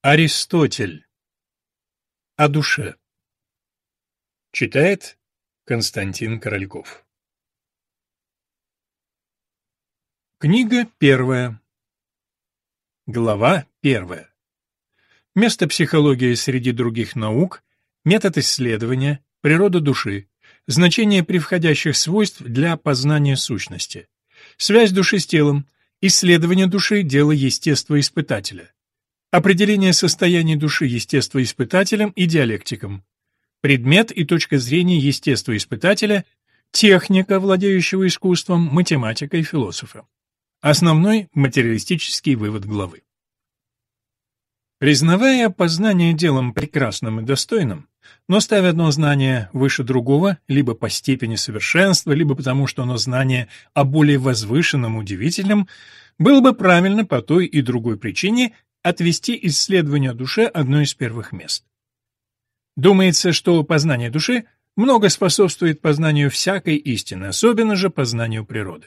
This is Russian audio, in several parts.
Аристотель. О душе. Читает Константин Корольков. Книга первая. Глава первая. Место психологии среди других наук, метод исследования, природа души, значение превходящих свойств для познания сущности, связь души с телом, исследование души – дело естествоиспытателя. Определение состояния души естествоиспытателем и диалектиком. Предмет и точка зрения естествоиспытателя, техника, владеющего искусством, математика и философа. Основной материалистический вывод главы. Признавая познание делом прекрасным и достойным, но ставя одно знание выше другого, либо по степени совершенства, либо потому, что оно знание о более возвышенном, удивительном, было бы правильно по той и другой причине отвести исследование души одно из первых мест. Думается, что познание души много способствует познанию всякой истины, особенно же познанию природы.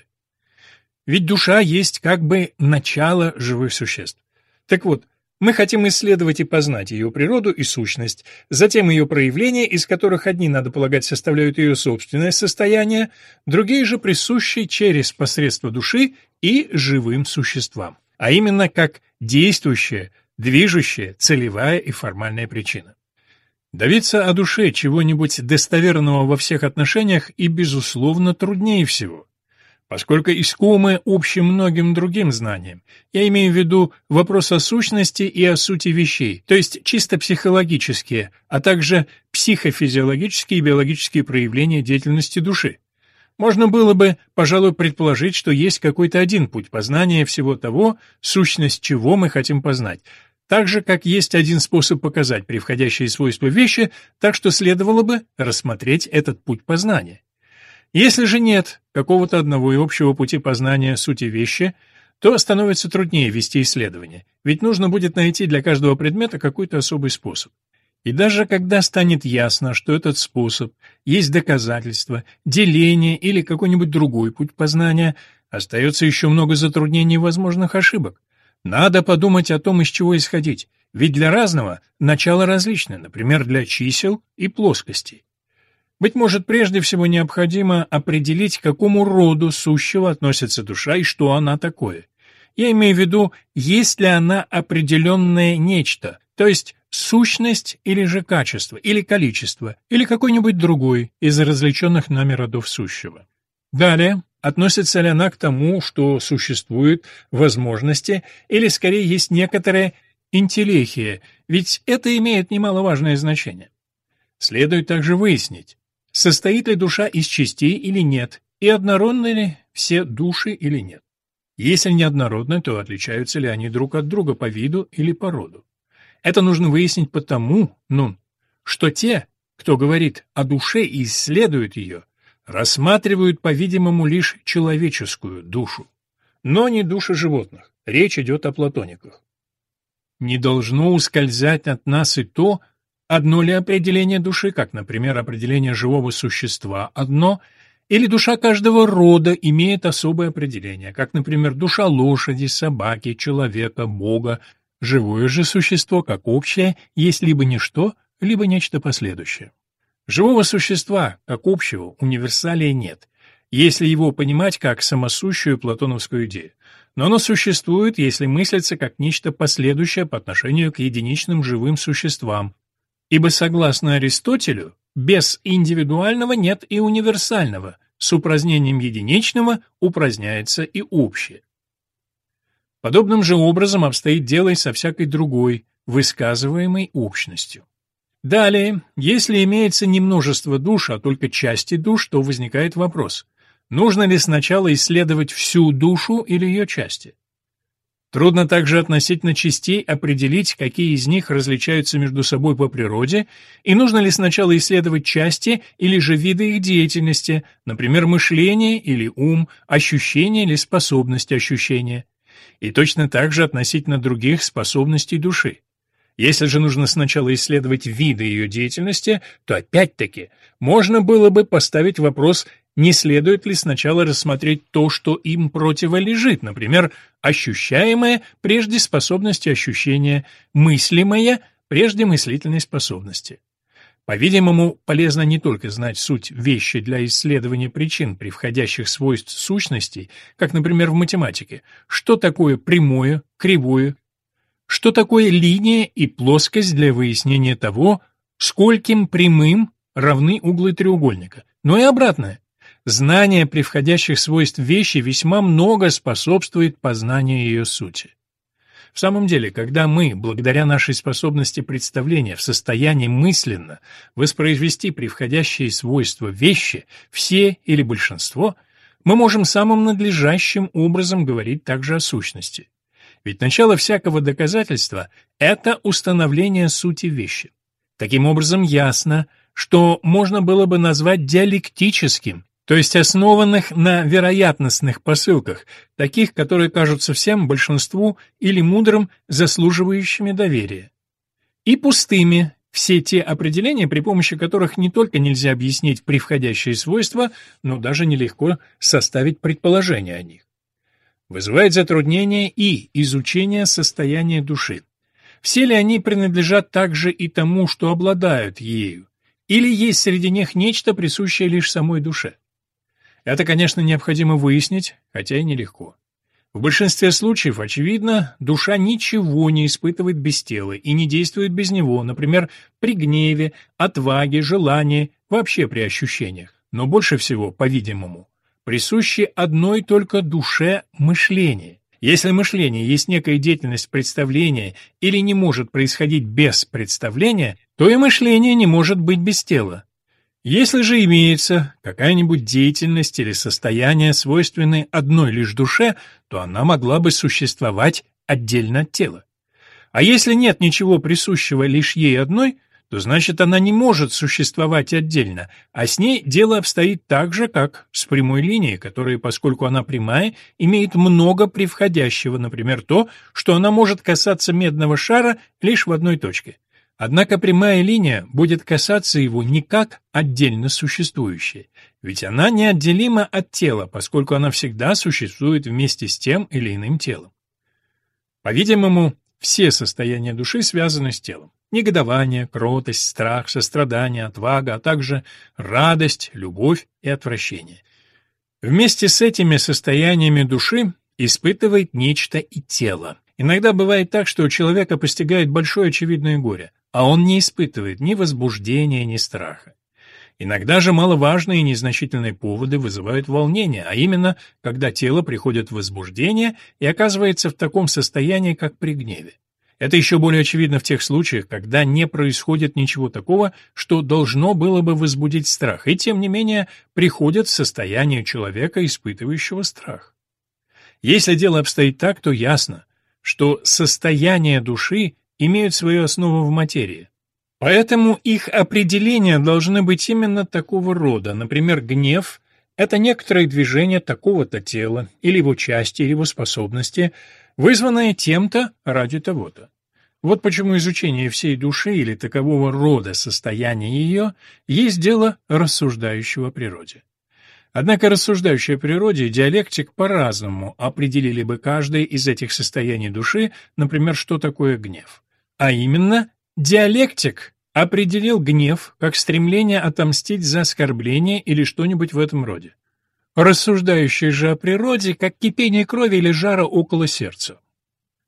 Ведь душа есть как бы начало живых существ. Так вот, мы хотим исследовать и познать ее природу и сущность, затем ее проявления, из которых одни, надо полагать, составляют ее собственное состояние, другие же присущи через посредство души и живым существам а именно как действующая, движущая, целевая и формальная причина. Добиться о душе чего-нибудь достоверного во всех отношениях и, безусловно, труднее всего, поскольку искомы общим многим другим знаниям. Я имею в виду вопрос о сущности и о сути вещей, то есть чисто психологические, а также психофизиологические и биологические проявления деятельности души. Можно было бы, пожалуй, предположить, что есть какой-то один путь познания всего того, сущность чего мы хотим познать, так же, как есть один способ показать превходящие свойства вещи, так что следовало бы рассмотреть этот путь познания. Если же нет какого-то одного и общего пути познания сути вещи, то становится труднее вести исследование, ведь нужно будет найти для каждого предмета какой-то особый способ. И даже когда станет ясно, что этот способ есть доказательство, деление или какой-нибудь другой путь познания, остается еще много затруднений и возможных ошибок. Надо подумать о том, из чего исходить, ведь для разного начало различное, например, для чисел и плоскостей. Быть может, прежде всего необходимо определить, к какому роду сущего относится душа и что она такое. Я имею в виду, есть ли она определенное нечто, то есть сущность или же качество, или количество, или какой-нибудь другой из различенных нами родов сущего. Далее, относится ли она к тому, что существует возможности, или скорее есть некоторая интеллехия, ведь это имеет немаловажное значение. Следует также выяснить, состоит ли душа из частей или нет, и однородны ли все души или нет. Если неоднородны, то отличаются ли они друг от друга по виду или по роду. Это нужно выяснить потому, ну, что те, кто говорит о душе и исследует ее, рассматривают, по-видимому, лишь человеческую душу, но не души животных. Речь идет о платониках. Не должно ускользать от нас и то, одно ли определение души, как, например, определение живого существа одно, или душа каждого рода имеет особое определение, как, например, душа лошади, собаки, человека, бога, Живое же существо, как общее, есть либо ничто, либо нечто последующее. Живого существа, как общего, универсалия нет, если его понимать как самосущую платоновскую идею. Но оно существует, если мыслится как нечто последующее по отношению к единичным живым существам. Ибо, согласно Аристотелю, без индивидуального нет и универсального, с упразднением единичного упраздняется и общее. Подобным же образом обстоит дело и со всякой другой, высказываемой общностью. Далее, если имеется не множество душ, а только части душ, то возникает вопрос, нужно ли сначала исследовать всю душу или ее части? Трудно также относительно частей определить, какие из них различаются между собой по природе, и нужно ли сначала исследовать части или же виды их деятельности, например, мышление или ум, ощущение или способность ощущения и точно так же относительно других способностей души. Если же нужно сначала исследовать виды ее деятельности, то опять-таки можно было бы поставить вопрос, не следует ли сначала рассмотреть то, что им противолежит, например, ощущаемое прежде способности ощущения, мыслимое прежде мыслительной способности. По-видимому, полезно не только знать суть вещи для исследования причин при входящих свойств сущностей, как, например, в математике, что такое прямое, кривое, что такое линия и плоскость для выяснения того, скольким прямым равны углы треугольника, но и обратное. Знание превходящих свойств вещи весьма много способствует познанию ее сути. В самом деле, когда мы, благодаря нашей способности представления, в состоянии мысленно воспроизвести превходящие свойства вещи, все или большинство, мы можем самым надлежащим образом говорить также о сущности. Ведь начало всякого доказательства – это установление сути вещи. Таким образом, ясно, что можно было бы назвать диалектическим то есть основанных на вероятностных посылках, таких, которые кажутся всем, большинству или мудрым, заслуживающими доверия. И пустыми все те определения, при помощи которых не только нельзя объяснить превходящие свойства, но даже нелегко составить предположение о них. Вызывает затруднение и изучение состояния души. Все ли они принадлежат также и тому, что обладают ею, или есть среди них нечто, присущее лишь самой душе? Это, конечно, необходимо выяснить, хотя и нелегко. В большинстве случаев, очевидно, душа ничего не испытывает без тела и не действует без него, например, при гневе, отваге, желании, вообще при ощущениях. Но больше всего, по-видимому, присуще одной только душе мышление. Если мышление есть некая деятельность представления или не может происходить без представления, то и мышление не может быть без тела. Если же имеется какая-нибудь деятельность или состояние, свойственное одной лишь душе, то она могла бы существовать отдельно от тела. А если нет ничего присущего лишь ей одной, то значит она не может существовать отдельно, а с ней дело обстоит так же, как с прямой линией, которая, поскольку она прямая, имеет много превходящего, например, то, что она может касаться медного шара лишь в одной точке. Однако прямая линия будет касаться его не как отдельно существующая, ведь она неотделима от тела, поскольку она всегда существует вместе с тем или иным телом. По-видимому, все состояния души связаны с телом. Негодование, кротость, страх, сострадание, отвага, а также радость, любовь и отвращение. Вместе с этими состояниями души испытывает нечто и тело. Иногда бывает так, что человека постигает большое очевидное горе а он не испытывает ни возбуждения, ни страха. Иногда же маловажные и незначительные поводы вызывают волнение, а именно, когда тело приходит в возбуждение и оказывается в таком состоянии, как при гневе. Это еще более очевидно в тех случаях, когда не происходит ничего такого, что должно было бы возбудить страх, и тем не менее приходит в состояние человека, испытывающего страх. Если дело обстоит так, то ясно, что состояние души имеют свою основу в материи. Поэтому их определения должны быть именно такого рода. Например, гнев — это некоторое движение такого-то тела, или его части, или его способности, вызванное тем-то ради того-то. Вот почему изучение всей души или такового рода состояния ее есть дело рассуждающего о природе. Однако рассуждающий о природе диалектик по-разному определили бы каждое из этих состояний души, например, что такое гнев. А именно, диалектик определил гнев как стремление отомстить за оскорбление или что-нибудь в этом роде. Рассуждающий же о природе как кипение крови или жара около сердца.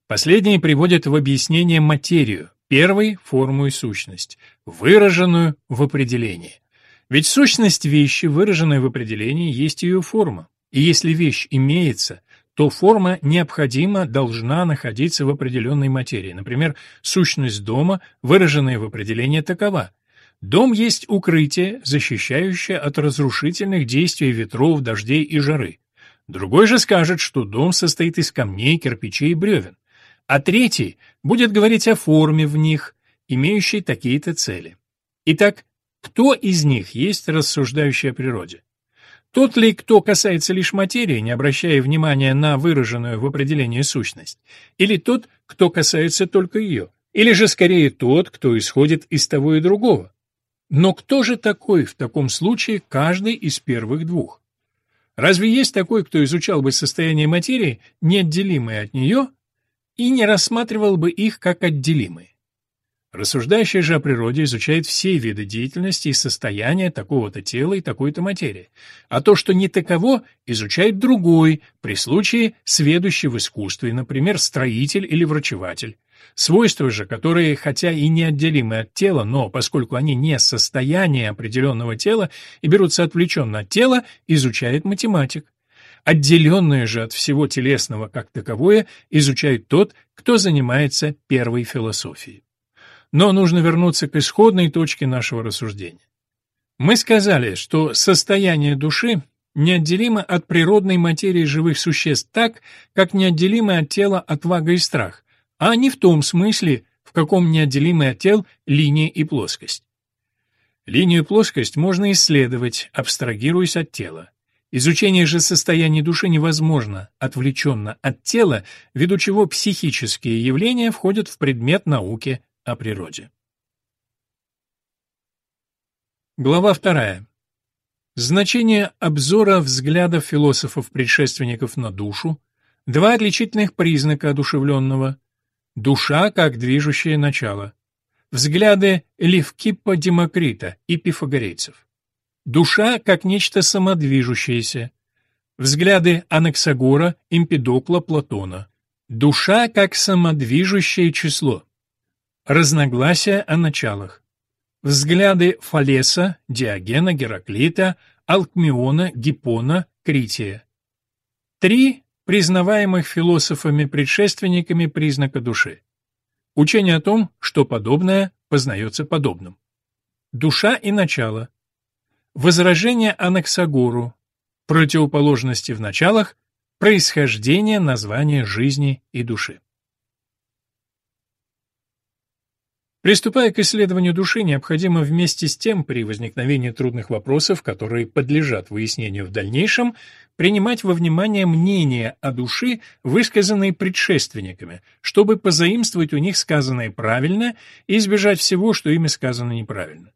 Последние приводят в объяснение материю, первой форму и сущность, выраженную в определении. Ведь сущность вещи, выраженная в определении, есть ее форма. И если вещь имеется, то форма необходимо должна находиться в определенной материи. Например, сущность дома, выраженная в определении, такова. Дом есть укрытие, защищающее от разрушительных действий ветров, дождей и жары. Другой же скажет, что дом состоит из камней, кирпичей и бревен. А третий будет говорить о форме в них, имеющей такие-то цели. Итак, кто из них есть рассуждающий о природе? Тот ли, кто касается лишь материи, не обращая внимания на выраженную в определении сущность, или тот, кто касается только ее, или же скорее тот, кто исходит из того и другого? Но кто же такой в таком случае каждый из первых двух? Разве есть такой, кто изучал бы состояние материи, неотделимое от нее, и не рассматривал бы их как отделимые? Рассуждающий же о природе изучает все виды деятельности и состояния такого-то тела и такой-то материи, а то, что не таково, изучает другой, при случае сведущий в искусстве, например, строитель или врачеватель. Свойства же, которые, хотя и неотделимы от тела, но поскольку они не состояние определенного тела и берутся отвлеченно от тела, изучает математик. Отделенное же от всего телесного как таковое изучает тот, кто занимается первой философией. Но нужно вернуться к исходной точке нашего рассуждения. Мы сказали, что состояние души неотделимо от природной материи живых существ так, как неотделимо от тела отвага и страх, а не в том смысле, в каком неотделимы от тел линия и плоскость. Линию и плоскость можно исследовать, абстрагируясь от тела. Изучение же состояния души невозможно, отвлеченно от тела, ввиду чего психические явления входят в предмет науки о природе. Глава вторая. Значение обзора взглядов философов-предшественников на душу, два отличительных признака одушевленного, душа как движущее начало, взгляды Левкиппа Демокрита и пифагорейцев, душа как нечто самодвижущееся, взгляды Анаксагора, Эмпидокла, Платона, душа как самодвижущее число, Разногласия о началах. Взгляды Фалеса, Диогена, Гераклита, Алкмиона, Гиппона, Крития. Три признаваемых философами-предшественниками признака души. Учение о том, что подобное познается подобным. Душа и начало. Возражение Анаксагору. Противоположности в началах. Происхождение названия жизни и души. Приступая к исследованию души, необходимо вместе с тем, при возникновении трудных вопросов, которые подлежат выяснению в дальнейшем, принимать во внимание мнения о душе, высказанные предшественниками, чтобы позаимствовать у них сказанное правильно и избежать всего, что ими сказано неправильно.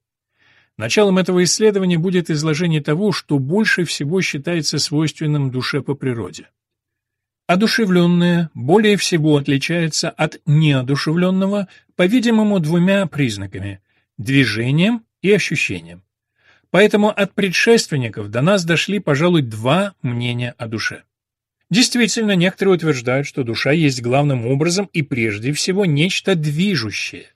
Началом этого исследования будет изложение того, что больше всего считается свойственным душе по природе. Одушевленное более всего отличается от неодушевленного, по-видимому, двумя признаками – движением и ощущением. Поэтому от предшественников до нас дошли, пожалуй, два мнения о душе. Действительно, некоторые утверждают, что душа есть главным образом и прежде всего нечто движущее.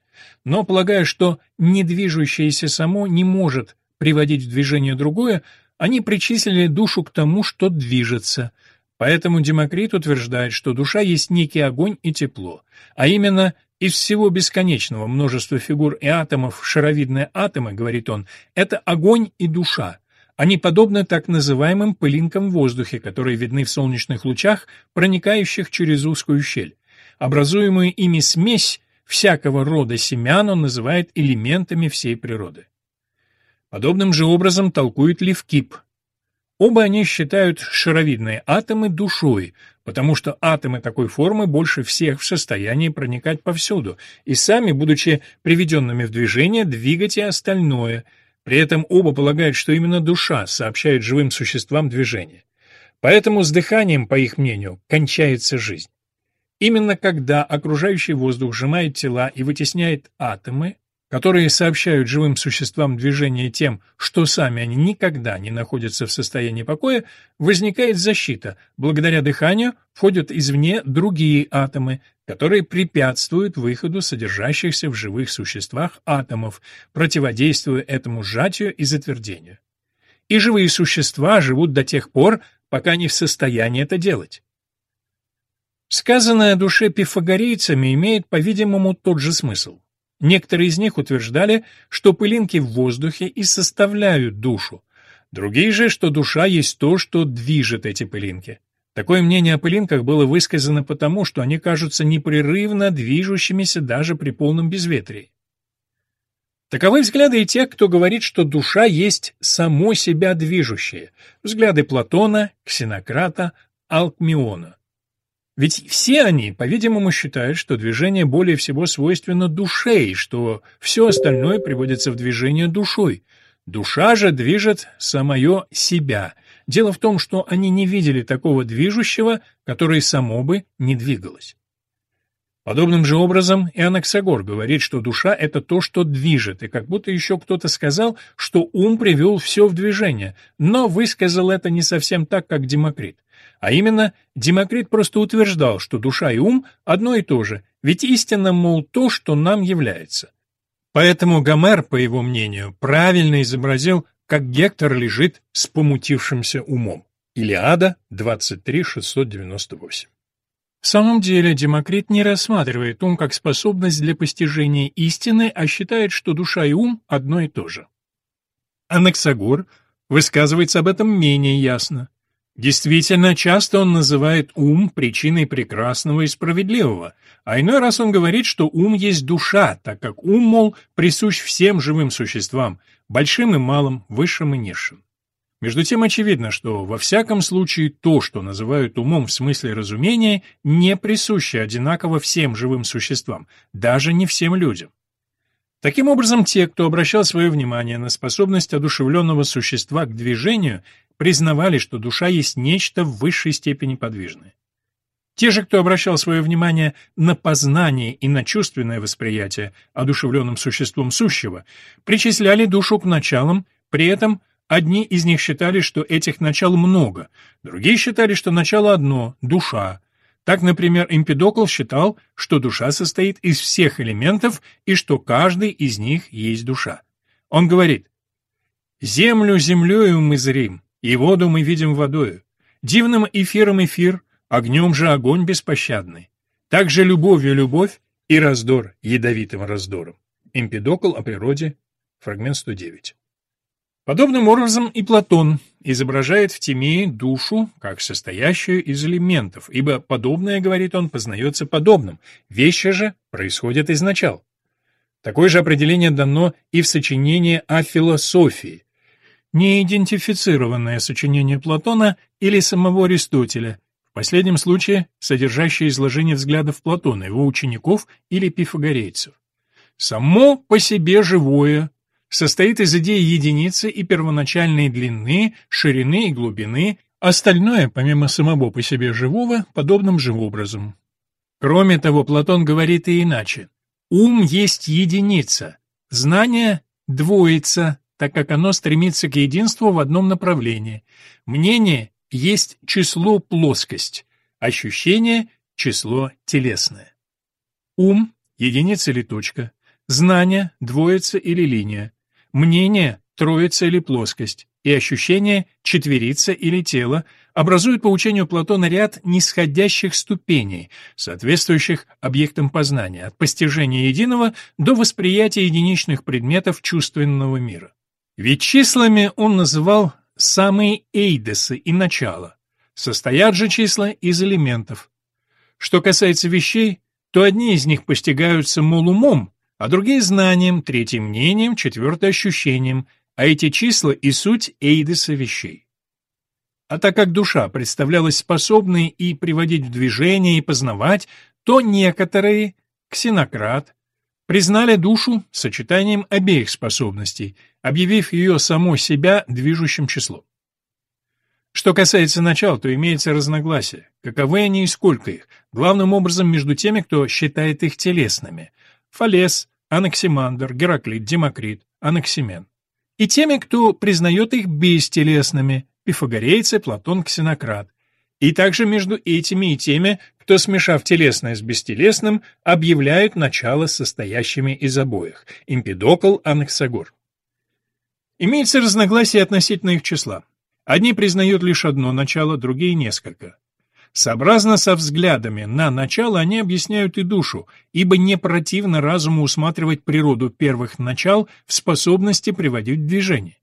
Но, полагая, что недвижущееся само не может приводить в движение другое, они причислили душу к тому, что движется – Поэтому Демокрит утверждает, что душа есть некий огонь и тепло, а именно из всего бесконечного множества фигур и атомов шаровидные атомы, говорит он, это огонь и душа. Они подобны так называемым пылинкам в воздухе, которые видны в солнечных лучах, проникающих через узкую щель. Образуемую ими смесь всякого рода семян он называет элементами всей природы. Подобным же образом толкует Левкип, Оба они считают шаровидные атомы душой, потому что атомы такой формы больше всех в состоянии проникать повсюду, и сами, будучи приведенными в движение, двигать и остальное. При этом оба полагают, что именно душа сообщает живым существам движение. Поэтому с дыханием, по их мнению, кончается жизнь. Именно когда окружающий воздух сжимает тела и вытесняет атомы, которые сообщают живым существам движение тем, что сами они никогда не находятся в состоянии покоя, возникает защита. Благодаря дыханию входят извне другие атомы, которые препятствуют выходу содержащихся в живых существах атомов, противодействуя этому сжатию и затвердению. И живые существа живут до тех пор, пока не в состоянии это делать. Сказанное о душе пифагорейцами имеет, по-видимому, тот же смысл. Некоторые из них утверждали, что пылинки в воздухе и составляют душу. Другие же, что душа есть то, что движет эти пылинки. Такое мнение о пылинках было высказано потому, что они кажутся непрерывно движущимися даже при полном безветрии. Таковы взгляды и тех, кто говорит, что душа есть само себя движущее, взгляды Платона, Ксенократа, Алкмиона. Ведь все они, по-видимому, считают, что движение более всего свойственно душе, и что все остальное приводится в движение душой. Душа же движет самое себя. Дело в том, что они не видели такого движущего, которое само бы не двигалось. Подобным же образом и Анаксагор говорит, что душа — это то, что движет, и как будто еще кто-то сказал, что ум привел все в движение, но высказал это не совсем так, как Демокрит. А именно, Демокрит просто утверждал, что душа и ум одно и то же, ведь истинно, мол, то, что нам является. Поэтому Гомер, по его мнению, правильно изобразил, как Гектор лежит с помутившимся умом. Илиада 23.698 в самом деле Демокрит не рассматривает ум как способность для постижения истины, а считает, что душа и ум одно и то же. Анаксагор высказывается об этом менее ясно. Действительно, часто он называет ум причиной прекрасного и справедливого, а иной раз он говорит, что ум есть душа, так как ум, мол, присущ всем живым существам, большим и малым, высшим и низшим. Между тем очевидно, что во всяком случае то, что называют умом в смысле разумения, не присуще одинаково всем живым существам, даже не всем людям. Таким образом, те, кто обращал свое внимание на способность одушевленного существа к движению, признавали, что душа есть нечто в высшей степени подвижное. Те же, кто обращал свое внимание на познание и на чувственное восприятие одушевленным существом сущего, причисляли душу к началам, при этом – Одни из них считали, что этих начал много, другие считали, что начало одно — душа. Так, например, Эмпидокл считал, что душа состоит из всех элементов и что каждый из них есть душа. Он говорит, «Землю землею мы зрим, и воду мы видим водою, дивным эфиром эфир, огнем же огонь беспощадный, также любовью любовь и раздор ядовитым раздором». Эмпидокл о природе, фрагмент 109. Подобным образом и Платон изображает в Тимее душу как состоящую из элементов, ибо подобное, говорит он, познается подобным, вещи же происходят из начал. Такое же определение дано и в сочинении о философии, неидентифицированное сочинение Платона или самого Аристотеля, в последнем случае содержащее изложение взглядов Платона, его учеников или пифагорейцев. Само по себе живое, состоит из идеи единицы и первоначальной длины, ширины и глубины, остальное, помимо самого по себе живого, подобным же образом. Кроме того, Платон говорит и иначе. Ум есть единица, знание — двоица, так как оно стремится к единству в одном направлении. Мнение есть число плоскость, ощущение — число телесное. Ум — единица или точка, знание — двоица или линия, Мнение – троица или плоскость, и ощущение – четверица или тело, образуют по учению Платона ряд нисходящих ступеней, соответствующих объектам познания, от постижения единого до восприятия единичных предметов чувственного мира. Ведь числами он называл самые эйдесы и начало. Состоят же числа из элементов. Что касается вещей, то одни из них постигаются мол умом, а другие — знанием, третьи — мнением, четвертое — ощущением, а эти числа и суть эйдеса вещей. А так как душа представлялась способной и приводить в движение, и познавать, то некоторые, ксенократ, признали душу сочетанием обеих способностей, объявив ее само себя движущим числом. Что касается начал, то имеется разногласие. Каковы они и сколько их? Главным образом между теми, кто считает их телесными. Фалес, Анаксимандр, Гераклит, Демокрит, Анаксимен. И теми, кто признает их бестелесными, пифагорейцы, Платон, Ксенократ. И также между этими и теми, кто, смешав телесное с бестелесным, объявляют начало состоящими из обоих, Эмпидокл, Анаксагор. Имеется разногласие относительно их числа. Одни признают лишь одно начало, другие — несколько. Сообразно со взглядами на начало они объясняют и душу, ибо не противно разуму усматривать природу первых начал в способности приводить в движение.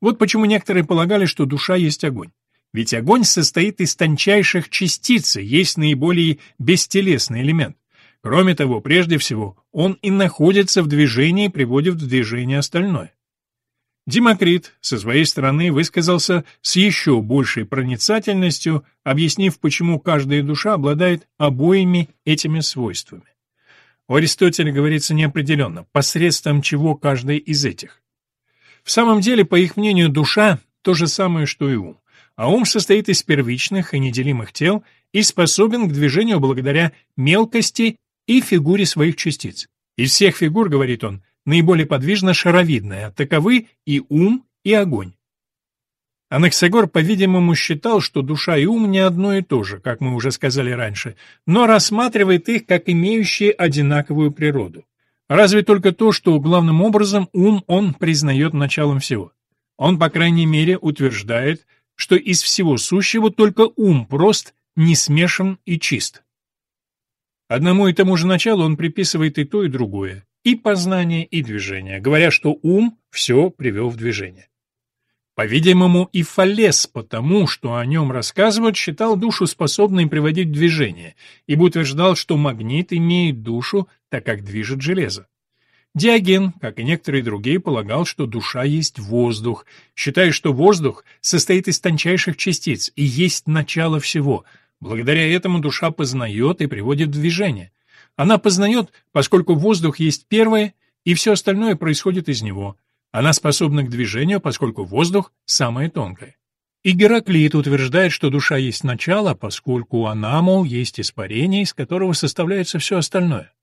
Вот почему некоторые полагали, что душа есть огонь. Ведь огонь состоит из тончайших частиц, есть наиболее бестелесный элемент. Кроме того, прежде всего, он и находится в движении приводит в движение остальное. Демокрит со своей стороны высказался с еще большей проницательностью, объяснив, почему каждая душа обладает обоими этими свойствами. У Аристотеля говорится неопределенно, посредством чего каждая из этих. В самом деле, по их мнению, душа — то же самое, что и ум, а ум состоит из первичных и неделимых тел и способен к движению благодаря мелкости и фигуре своих частиц. Из всех фигур, говорит он, наиболее подвижно шаровидная, таковы и ум, и огонь. Анаксагор, по-видимому, считал, что душа и ум не одно и то же, как мы уже сказали раньше, но рассматривает их как имеющие одинаковую природу. Разве только то, что главным образом ум он признает началом всего. Он, по крайней мере, утверждает, что из всего сущего только ум прост, не смешан и чист. Одному и тому же началу он приписывает и то, и другое и познание, и движение, говоря, что ум все привел в движение. По-видимому, и Фалес, потому что о нем рассказывают, считал душу способной приводить в движение, ибо утверждал, что магнит имеет душу, так как движет железо. Диоген, как и некоторые другие, полагал, что душа есть воздух, считая, что воздух состоит из тончайших частиц и есть начало всего. Благодаря этому душа познает и приводит в движение. Она познает, поскольку воздух есть первое, и все остальное происходит из него. Она способна к движению, поскольку воздух — самое тонкое. И Гераклит утверждает, что душа есть начало, поскольку она, мол, есть испарение, из которого составляется все остальное.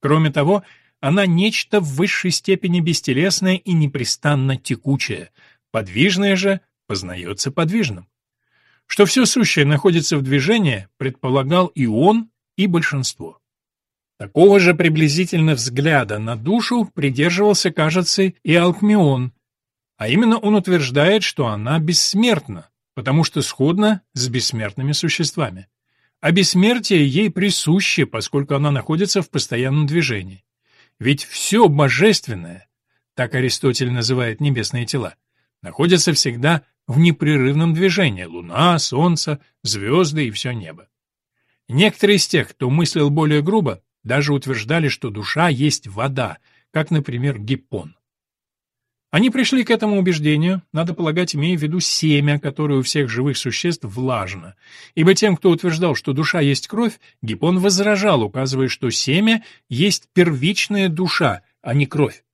Кроме того, она нечто в высшей степени бестелесное и непрестанно текучее, подвижное же познается подвижным. Что все сущее находится в движении, предполагал и он, и большинство. Такого же приблизительно взгляда на душу придерживался, кажется, и Алкмион, а именно он утверждает, что она бессмертна, потому что сходна с бессмертными существами. А бессмертие ей присуще, поскольку она находится в постоянном движении. Ведь все божественное, так Аристотель называет небесные тела, находится всегда в непрерывном движении — луна, солнце, звезды и все небо. Некоторые из тех, кто мыслил более грубо, даже утверждали, что душа есть вода, как, например, гиппон. Они пришли к этому убеждению, надо полагать, имея в виду семя, которое у всех живых существ влажно. Ибо тем, кто утверждал, что душа есть кровь, Гиппон возражал, указывая, что семя есть первичная душа, а не кровь.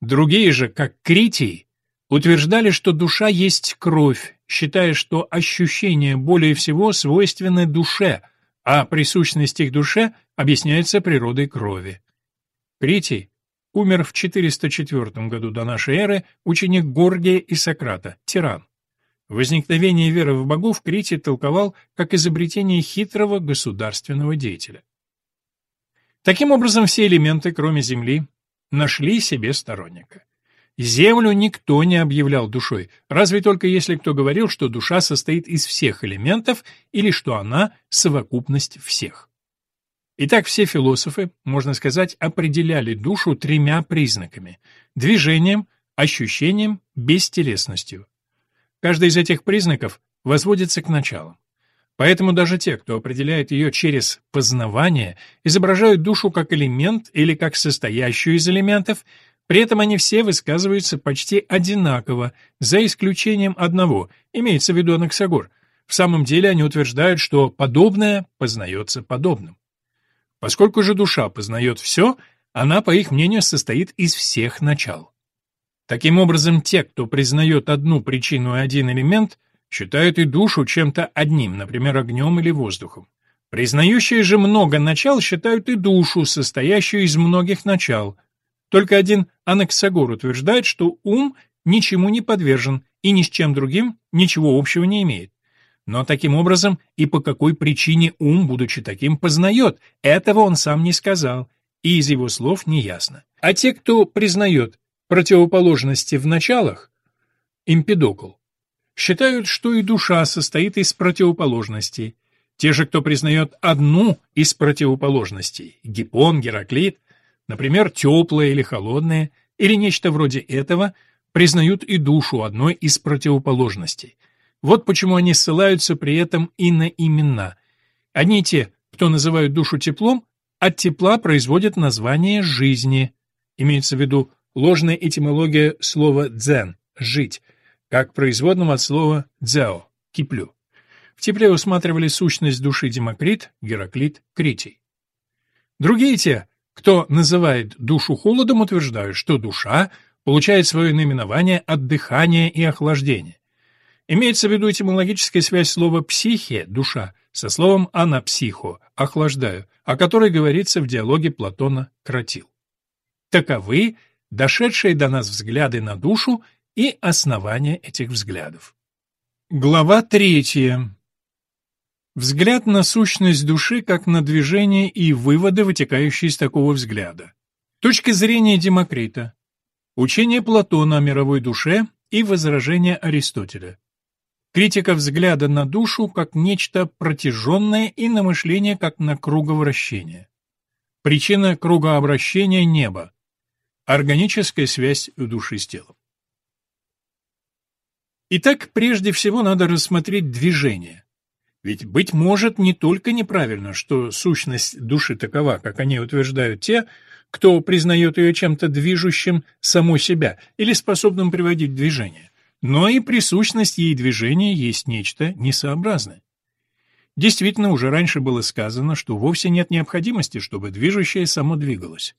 Другие же, как Критий, утверждали, что душа есть кровь, считая, что ощущение более всего свойственны душе, а присущность их душе объясняется природой крови. Критий умер в 404 году до нашей эры, ученик Горгия и Сократа, тиран. Возникновение веры в богов Критий толковал как изобретение хитрого государственного деятеля. Таким образом, все элементы, кроме Земли, нашли себе сторонника. Землю никто не объявлял душой, разве только если кто говорил, что душа состоит из всех элементов или что она — совокупность всех. Итак, все философы, можно сказать, определяли душу тремя признаками – движением, ощущением, бестелесностью. Каждый из этих признаков возводится к началу. Поэтому даже те, кто определяет ее через познавание, изображают душу как элемент или как состоящую из элементов, при этом они все высказываются почти одинаково, за исключением одного, имеется в виду Анаксагор. В самом деле они утверждают, что подобное познается подобным. Поскольку же душа познает все, она, по их мнению, состоит из всех начал. Таким образом, те, кто признает одну причину и один элемент, считают и душу чем-то одним, например, огнем или воздухом. Признающие же много начал считают и душу, состоящую из многих начал. Только один Анаксагор утверждает, что ум ничему не подвержен и ни с чем другим ничего общего не имеет. Но таким образом и по какой причине ум, будучи таким, познает, этого он сам не сказал, и из его слов не ясно. А те, кто признает противоположности в началах, импедокл, считают, что и душа состоит из противоположностей. Те же, кто признает одну из противоположностей, Гиппон, Гераклит, например, теплое или холодное, или нечто вроде этого, признают и душу одной из противоположностей – вот почему они ссылаются при этом и на имена. Одни те, кто называют душу теплом, от тепла производят название жизни. Имеется в виду ложная этимология слова «дзен» — «жить», как производным от слова «дзяо» — «киплю». В тепле усматривали сущность души Демокрит, Гераклит, Критий. Другие те, кто называет душу холодом, утверждают, что душа получает свое наименование от дыхания и охлаждения. Имеется в виду этимологическая связь слова «психия» — душа со словом «анапсихо» — охлаждаю, о которой говорится в диалоге Платона «Кратил». Таковы дошедшие до нас взгляды на душу и основания этих взглядов. Глава третья. Взгляд на сущность души как на движение и выводы, вытекающие из такого взгляда. Точка зрения Демокрита. Учение Платона о мировой душе и возражение Аристотеля. Критика взгляда на душу как нечто протяженное и на мышление как на круговращение. Причина кругообращения – небо. Органическая связь души с телом. Итак, прежде всего надо рассмотреть движение. Ведь, быть может, не только неправильно, что сущность души такова, как они утверждают те, кто признает ее чем-то движущим само себя или способным приводить в движение, но и присущность ей движения есть нечто несообразное. Действительно, уже раньше было сказано, что вовсе нет необходимости, чтобы движущее само двигалось.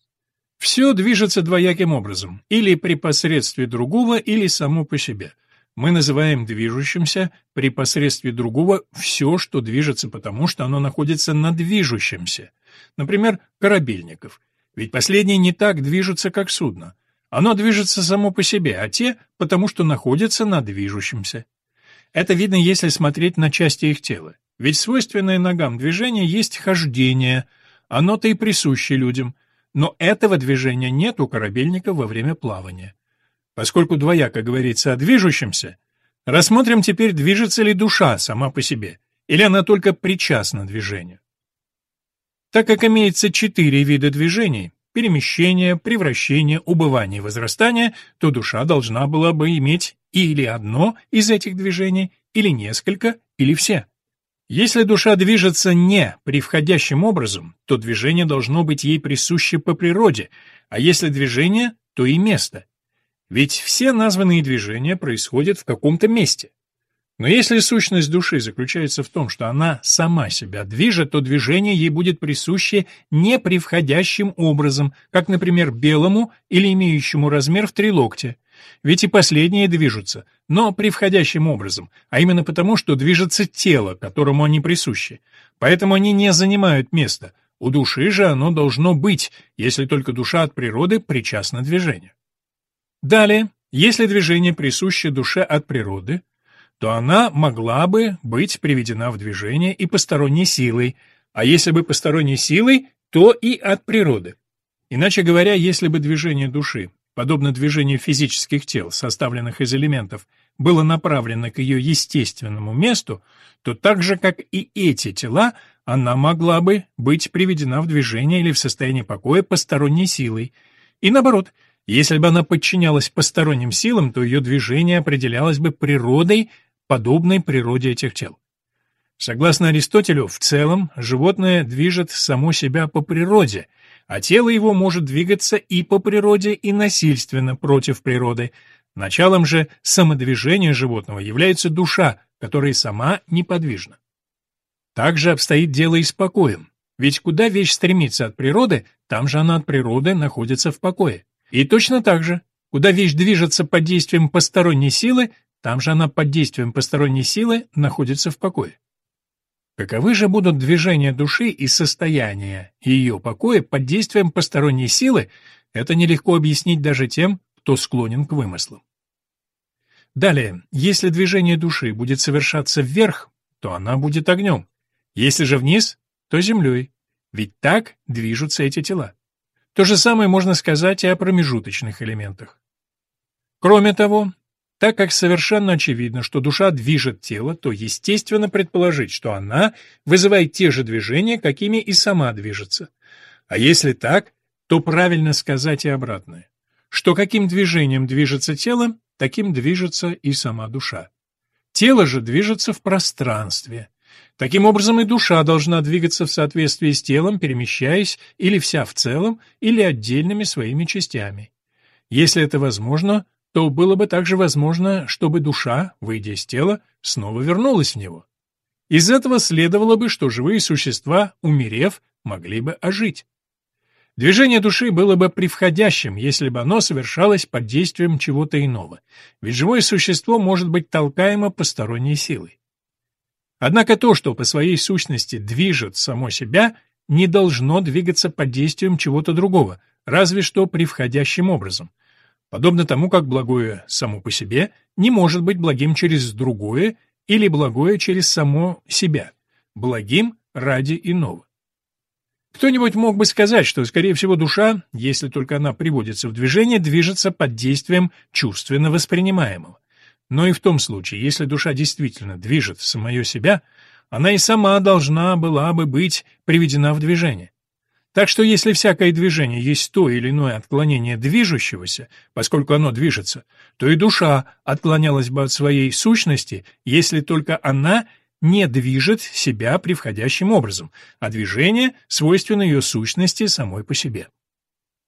Все движется двояким образом, или при посредстве другого, или само по себе – мы называем движущимся при посредстве другого все, что движется потому, что оно находится на движущемся. Например, корабельников. Ведь последние не так движутся, как судно. Оно движется само по себе, а те — потому, что находятся на движущемся. Это видно, если смотреть на части их тела. Ведь свойственное ногам движение есть хождение, оно-то и присуще людям, но этого движения нет у корабельника во время плавания. Поскольку двояко говорится о движущемся, рассмотрим теперь, движется ли душа сама по себе, или она только причастна движению. Так как имеется четыре вида движений — перемещение, превращение, убывание возрастание, то душа должна была бы иметь или одно из этих движений, или несколько, или все. Если душа движется не превходящим образом, то движение должно быть ей присуще по природе, а если движение, то и место. Ведь все названные движения происходят в каком-то месте. Но если сущность души заключается в том, что она сама себя движет, то движение ей будет присуще непревходящим образом, как, например, белому или имеющему размер в три локтя. Ведь и последние движутся, но превходящим образом, а именно потому, что движется тело, которому они присущи. Поэтому они не занимают места. У души же оно должно быть, если только душа от природы причастна движению. Далее, если движение присуще душе от природы, то она могла бы быть приведена в движение и посторонней силой, а если бы посторонней силой, то и от природы. Иначе говоря, если бы движение души, подобно движению физических тел, составленных из элементов, было направлено к ее естественному месту, то так же, как и эти тела, она могла бы быть приведена в движение или в состояние покоя посторонней силой. И наоборот – если бы она подчинялась посторонним силам, то ее движение определялось бы природой, подобной природе этих тел. Согласно Аристотелю, в целом животное движет само себя по природе, а тело его может двигаться и по природе, и насильственно против природы. Началом же самодвижения животного является душа, которая сама неподвижна. Так же обстоит дело и с покоем. Ведь куда вещь стремится от природы, там же она от природы находится в покое. И точно так же, куда вещь движется под действием посторонней силы, там же она под действием посторонней силы находится в покое. Каковы же будут движения души и состояние ее покоя под действием посторонней силы, это нелегко объяснить даже тем, кто склонен к вымыслам. Далее, если движение души будет совершаться вверх, то она будет огнем, если же вниз, то землей, ведь так движутся эти тела. То же самое можно сказать и о промежуточных элементах. Кроме того, так как совершенно очевидно, что душа движет тело, то естественно предположить, что она вызывает те же движения, какими и сама движется. А если так, то правильно сказать и обратное, что каким движением движется тело, таким движется и сама душа. Тело же движется в пространстве, Таким образом, и душа должна двигаться в соответствии с телом, перемещаясь или вся в целом, или отдельными своими частями. Если это возможно, то было бы также возможно, чтобы душа, выйдя из тела, снова вернулась в него. Из этого следовало бы, что живые существа, умерев, могли бы ожить. Движение души было бы превходящим, если бы оно совершалось под действием чего-то иного, ведь живое существо может быть толкаемо посторонней силой. Однако то, что по своей сущности движет само себя, не должно двигаться под действием чего-то другого, разве что превходящим образом. Подобно тому, как благое само по себе не может быть благим через другое или благое через само себя, благим ради иного. Кто-нибудь мог бы сказать, что, скорее всего, душа, если только она приводится в движение, движется под действием чувственно воспринимаемого. Но и в том случае, если душа действительно движет самое себя, она и сама должна была бы быть приведена в движение. Так что если всякое движение есть то или иное отклонение движущегося, поскольку оно движется, то и душа отклонялась бы от своей сущности, если только она не движет себя превходящим образом, а движение свойственно ее сущности самой по себе.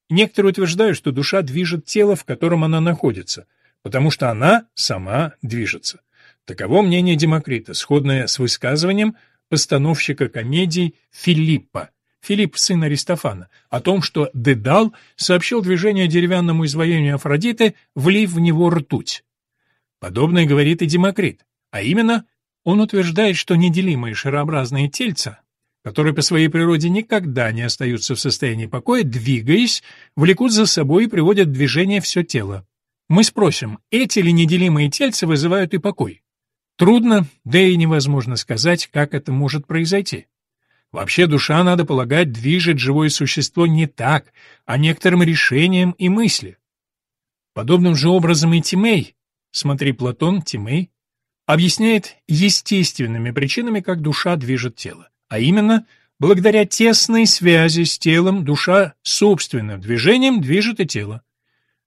Некоторые утверждают, что душа движет тело, в котором она находится, потому что она сама движется. Таково мнение Демокрита, сходное с высказыванием постановщика комедий Филиппа, Филипп, сын Аристофана, о том, что Дедал сообщил движение деревянному изваянию Афродиты, влив в него ртуть. Подобное говорит и Демокрит, а именно, он утверждает, что неделимые шарообразные тельца, которые по своей природе никогда не остаются в состоянии покоя, двигаясь, влекут за собой и приводят в движение все тело. Мы спросим, эти ли неделимые тельца вызывают и покой? Трудно, да и невозможно сказать, как это может произойти. Вообще душа, надо полагать, движет живое существо не так, а некоторым решением и мысли. Подобным же образом и Тимей, смотри Платон, Тимей, объясняет естественными причинами, как душа движет тело, а именно, благодаря тесной связи с телом душа собственным движением движет и тело.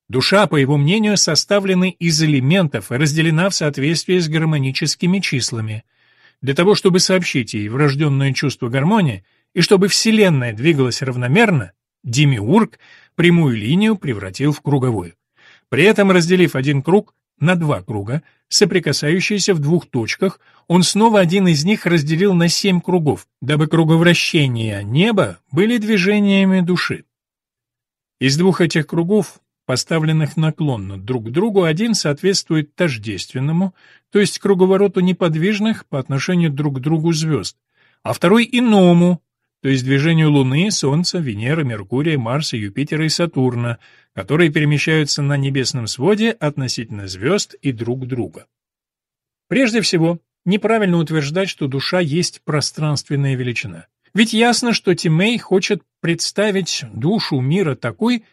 Душа, по его мнению, составлена из элементов и разделена в соответствии с гармоническими числами. Для того, чтобы сообщить ей врожденное чувство гармонии, и чтобы Вселенная двигалась равномерно, Демиург прямую линию превратил в круговую. При этом, разделив один круг на два круга, соприкасающиеся в двух точках, он снова один из них разделил на семь кругов, дабы круговращения неба были движениями души. Из двух этих кругов поставленных наклонно друг к другу, один соответствует тождественному, то есть круговороту неподвижных по отношению друг к другу звезд, а второй иному, то есть движению Луны, Солнца, Венеры, Меркурия, Марса, Юпитера и Сатурна, которые перемещаются на небесном своде относительно звезд и друг друга. Прежде всего, неправильно утверждать, что душа есть пространственная величина. Ведь ясно, что Тимей хочет представить душу мира такой,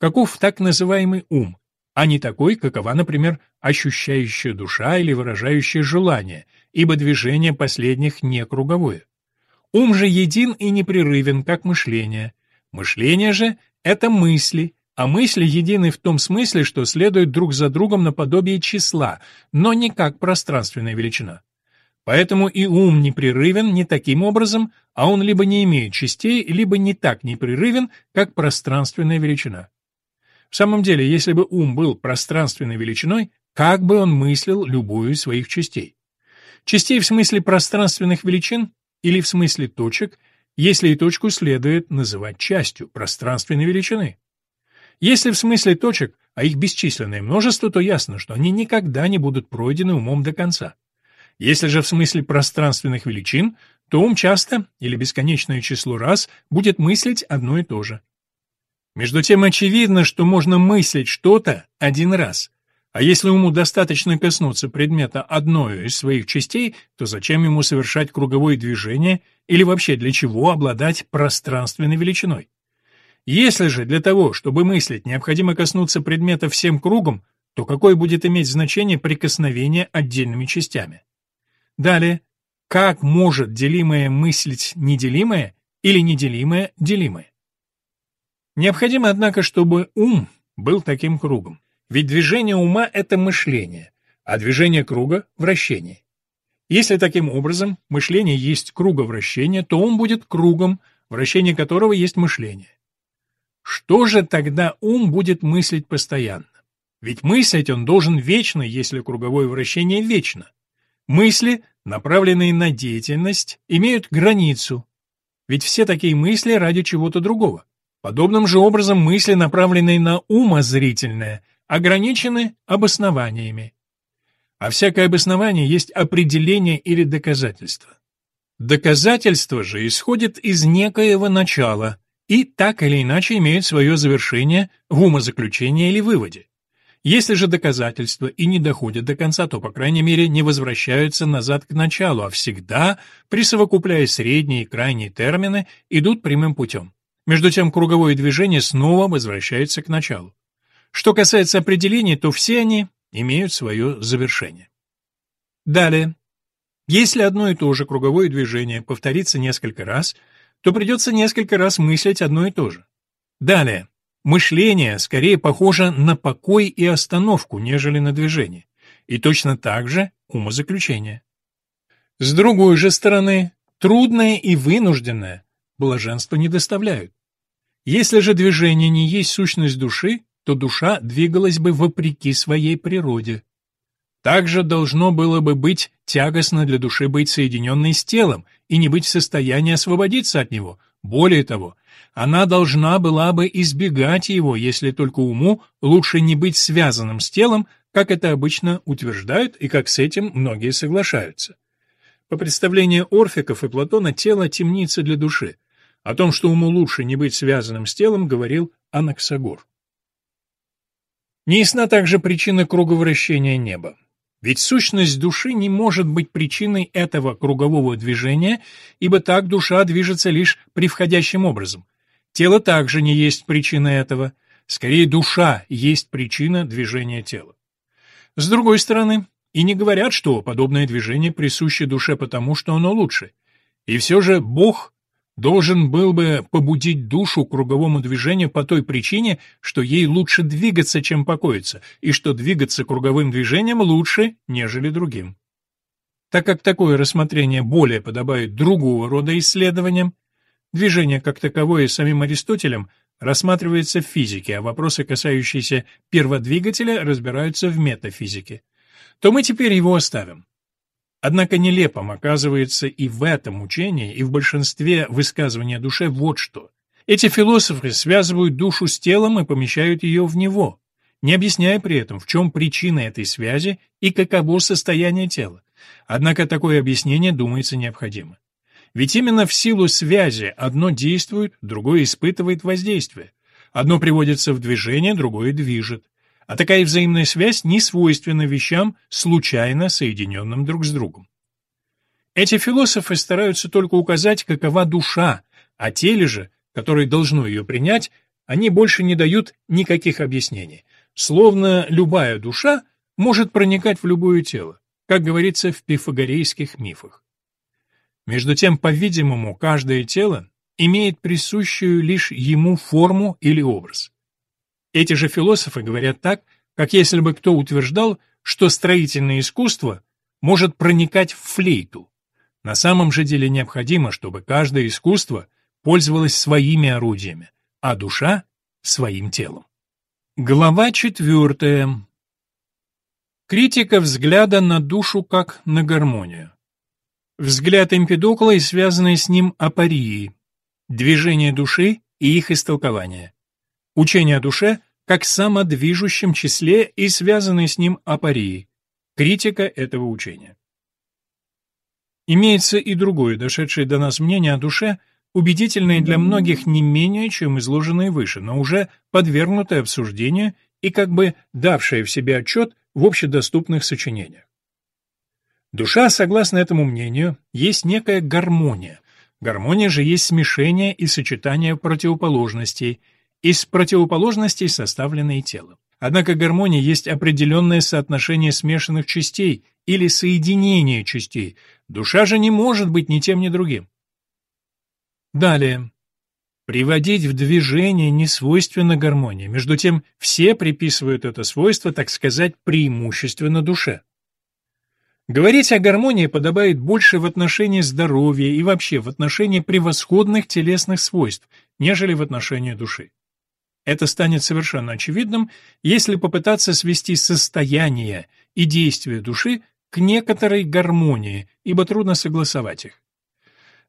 каков так называемый ум, а не такой, какова, например, ощущающая душа или выражающая желание, ибо движение последних не круговое. Ум же един и непрерывен, как мышление. Мышление же — это мысли, а мысли едины в том смысле, что следуют друг за другом наподобие числа, но не как пространственная величина. Поэтому и ум непрерывен не таким образом, а он либо не имеет частей, либо не так непрерывен, как пространственная величина. В самом деле, если бы ум был пространственной величиной, как бы он мыслил любую из своих частей? Частей в смысле пространственных величин или в смысле точек, если и точку следует называть частью пространственной величины? Если в смысле точек, а их бесчисленное множество, то ясно, что они никогда не будут пройдены умом до конца. Если же в смысле пространственных величин, то ум часто, или бесконечное число раз, будет мыслить одно и то же. Между тем очевидно, что можно мыслить что-то один раз. А если уму достаточно коснуться предмета одной из своих частей, то зачем ему совершать круговое движение или вообще для чего обладать пространственной величиной? Если же для того, чтобы мыслить, необходимо коснуться предмета всем кругом, то какое будет иметь значение прикосновение отдельными частями? Далее, как может делимое мыслить неделимое или неделимое делимое? Необходимо, однако, чтобы ум был таким кругом. Ведь движение ума — это мышление, а движение круга — вращение. Если таким образом мышление есть круговращение, то ум будет кругом, вращение которого есть мышление. Что же тогда ум будет мыслить постоянно? Ведь мыслить он должен вечно, если круговое вращение вечно. Мысли, направленные на деятельность, имеют границу. Ведь все такие мысли ради чего-то другого. Подобным же образом мысли, направленные на умозрительное, ограничены обоснованиями. А всякое обоснование есть определение или доказательство. Доказательство же исходит из некоего начала и так или иначе имеет свое завершение в умозаключении или выводе. Если же доказательства и не доходят до конца, то, по крайней мере, не возвращаются назад к началу, а всегда, присовокупляя средние и крайние термины, идут прямым путем. Между тем, круговое движение снова возвращается к началу. Что касается определений, то все они имеют свое завершение. Далее. Если одно и то же круговое движение повторится несколько раз, то придется несколько раз мыслить одно и то же. Далее. Мышление скорее похоже на покой и остановку, нежели на движение. И точно так же умозаключение. С другой же стороны, трудное и вынужденное блаженство не доставляют. Если же движение не есть сущность души, то душа двигалась бы вопреки своей природе. Также должно было бы быть тягостно для души быть соединенной с телом и не быть в состоянии освободиться от него. Более того, она должна была бы избегать его, если только уму лучше не быть связанным с телом, как это обычно утверждают и как с этим многие соглашаются. По представлению Орфиков и Платона тело — темница для души. О том, что уму лучше не быть связанным с телом, говорил Анаксагор. Неясна также причина круговращения неба. Ведь сущность души не может быть причиной этого кругового движения, ибо так душа движется лишь превходящим образом. Тело также не есть причина этого, скорее душа есть причина движения тела. С другой стороны, и не говорят, что подобное движение присуще душе потому, что оно лучше. И все же Бог должен был бы побудить душу к круговому движению по той причине, что ей лучше двигаться, чем покоиться, и что двигаться круговым движением лучше, нежели другим. Так как такое рассмотрение более подобает другого рода исследованиям, движение как таковое самим Аристотелем рассматривается в физике, а вопросы, касающиеся перводвигателя, разбираются в метафизике, то мы теперь его оставим. Однако нелепым оказывается и в этом учении, и в большинстве высказывания о душе вот что. Эти философы связывают душу с телом и помещают ее в него, не объясняя при этом, в чем причина этой связи и каково состояние тела. Однако такое объяснение, думается, необходимо. Ведь именно в силу связи одно действует, другое испытывает воздействие. Одно приводится в движение, другое движет а такая взаимная связь не свойственна вещам, случайно соединенным друг с другом. Эти философы стараются только указать, какова душа, а теле же, которое должно ее принять, они больше не дают никаких объяснений. Словно любая душа может проникать в любое тело, как говорится в пифагорейских мифах. Между тем, по-видимому, каждое тело имеет присущую лишь ему форму или образ. Эти же философы говорят так, как если бы кто утверждал, что строительное искусство может проникать в флейту. На самом же деле необходимо, чтобы каждое искусство пользовалось своими орудиями, а душа — своим телом. Глава четвертая. Критика взгляда на душу как на гармонию. Взгляд Эмпидокла и связанные с ним апории. Движение души и их истолкование. Учение о душе как самодвижущем числе и связанной с ним апории. Критика этого учения. Имеется и другое, дошедшее до нас мнение о душе, убедительное для многих не менее, чем изложенное выше, но уже подвергнутое обсуждению и как бы давшее в себе отчет в общедоступных сочинениях. Душа, согласно этому мнению, есть некая гармония. Гармония же есть смешение и сочетание противоположностей – из противоположностей составленное тело. Однако гармония есть определенное соотношение смешанных частей или соединение частей. Душа же не может быть ни тем, ни другим. Далее. Приводить в движение не свойственно гармонии. Между тем, все приписывают это свойство, так сказать, преимущественно душе. Говорить о гармонии подобает больше в отношении здоровья и вообще в отношении превосходных телесных свойств, нежели в отношении души. Это станет совершенно очевидным, если попытаться свести состояние и действие души к некоторой гармонии, ибо трудно согласовать их.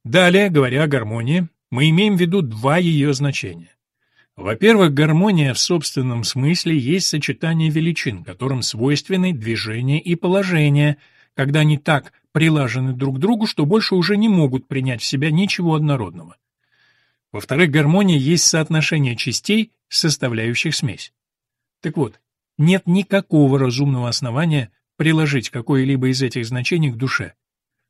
Далее, говоря о гармонии, мы имеем в виду два ее значения. Во-первых, гармония в собственном смысле есть сочетание величин, которым свойственны движение и положение, когда они так прилажены друг к другу, что больше уже не могут принять в себя ничего однородного. Во-вторых, гармония есть соотношение частей, составляющих смесь. Так вот, нет никакого разумного основания приложить какое-либо из этих значений к душе.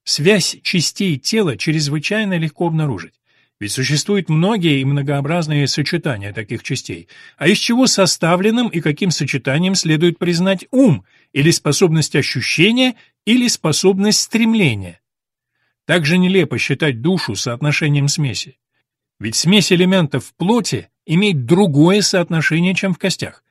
Связь частей тела чрезвычайно легко обнаружить. Ведь существуют многие и многообразные сочетания таких частей. А из чего составленным и каким сочетанием следует признать ум, или способность ощущения, или способность стремления? Также нелепо считать душу соотношением смеси. Ведь смесь элементов в плоти имеет другое соотношение, чем в костях.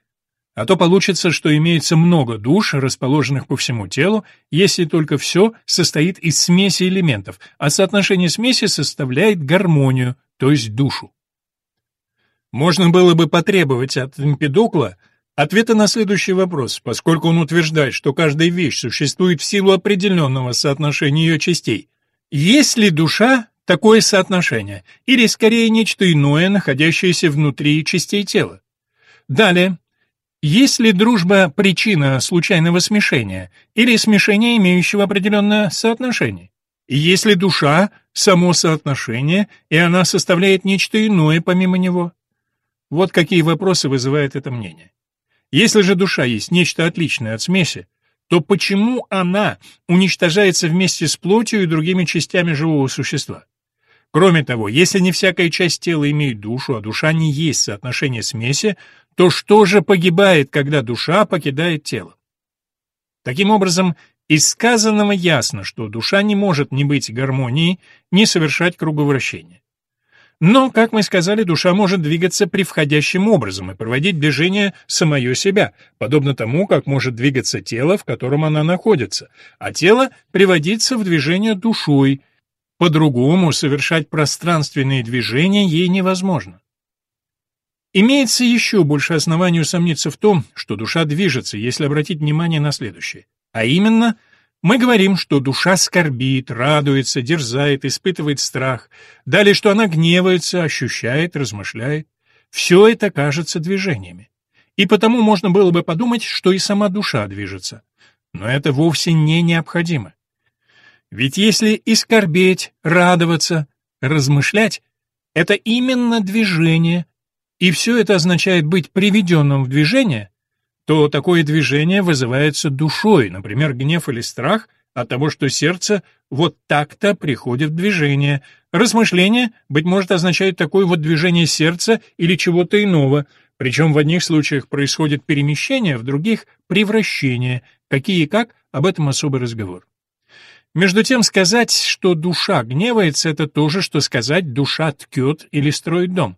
А то получится, что имеется много душ, расположенных по всему телу, если только все состоит из смеси элементов, а соотношение смеси составляет гармонию, то есть душу. Можно было бы потребовать от Эмпидокла ответа на следующий вопрос, поскольку он утверждает, что каждая вещь существует в силу определенного соотношения ее частей. Есть ли душа такое соотношение, или скорее нечто иное, находящееся внутри частей тела? Далее, есть ли дружба причина случайного смешения или смешения, имеющего определенное соотношение? И есть ли душа — само соотношение, и она составляет нечто иное помимо него? Вот какие вопросы вызывает это мнение. Если же душа есть нечто отличное от смеси, то почему она уничтожается вместе с плотью и другими частями живого существа? Кроме того, если не всякая часть тела имеет душу, а душа не есть соотношение смеси, то что же погибает, когда душа покидает тело? Таким образом, из сказанного ясно, что душа не может ни быть гармонией, ни совершать круговращение. Но, как мы сказали, душа может двигаться превходящим образом и проводить движение самое себя, подобно тому, как может двигаться тело, в котором она находится, а тело приводиться в движение душой. По-другому совершать пространственные движения ей невозможно. Имеется еще больше оснований усомниться в том, что душа движется, если обратить внимание на следующее. А именно, мы говорим, что душа скорбит, радуется, дерзает, испытывает страх, далее, что она гневается, ощущает, размышляет. Все это кажется движениями. И потому можно было бы подумать, что и сама душа движется. Но это вовсе не необходимо. Ведь если и скорбеть, радоваться, размышлять, это именно движение, и все это означает быть приведенным в движение, то такое движение вызывается душой, например, гнев или страх от того, что сердце вот так-то приходит в движение. Размышление, быть может, означает такое вот движение сердца или чего-то иного, причем в одних случаях происходит перемещение, в других — превращение, какие и как, об этом особый разговор. Между тем, сказать, что душа гневается, это то же, что сказать «душа ткет» или «строит дом».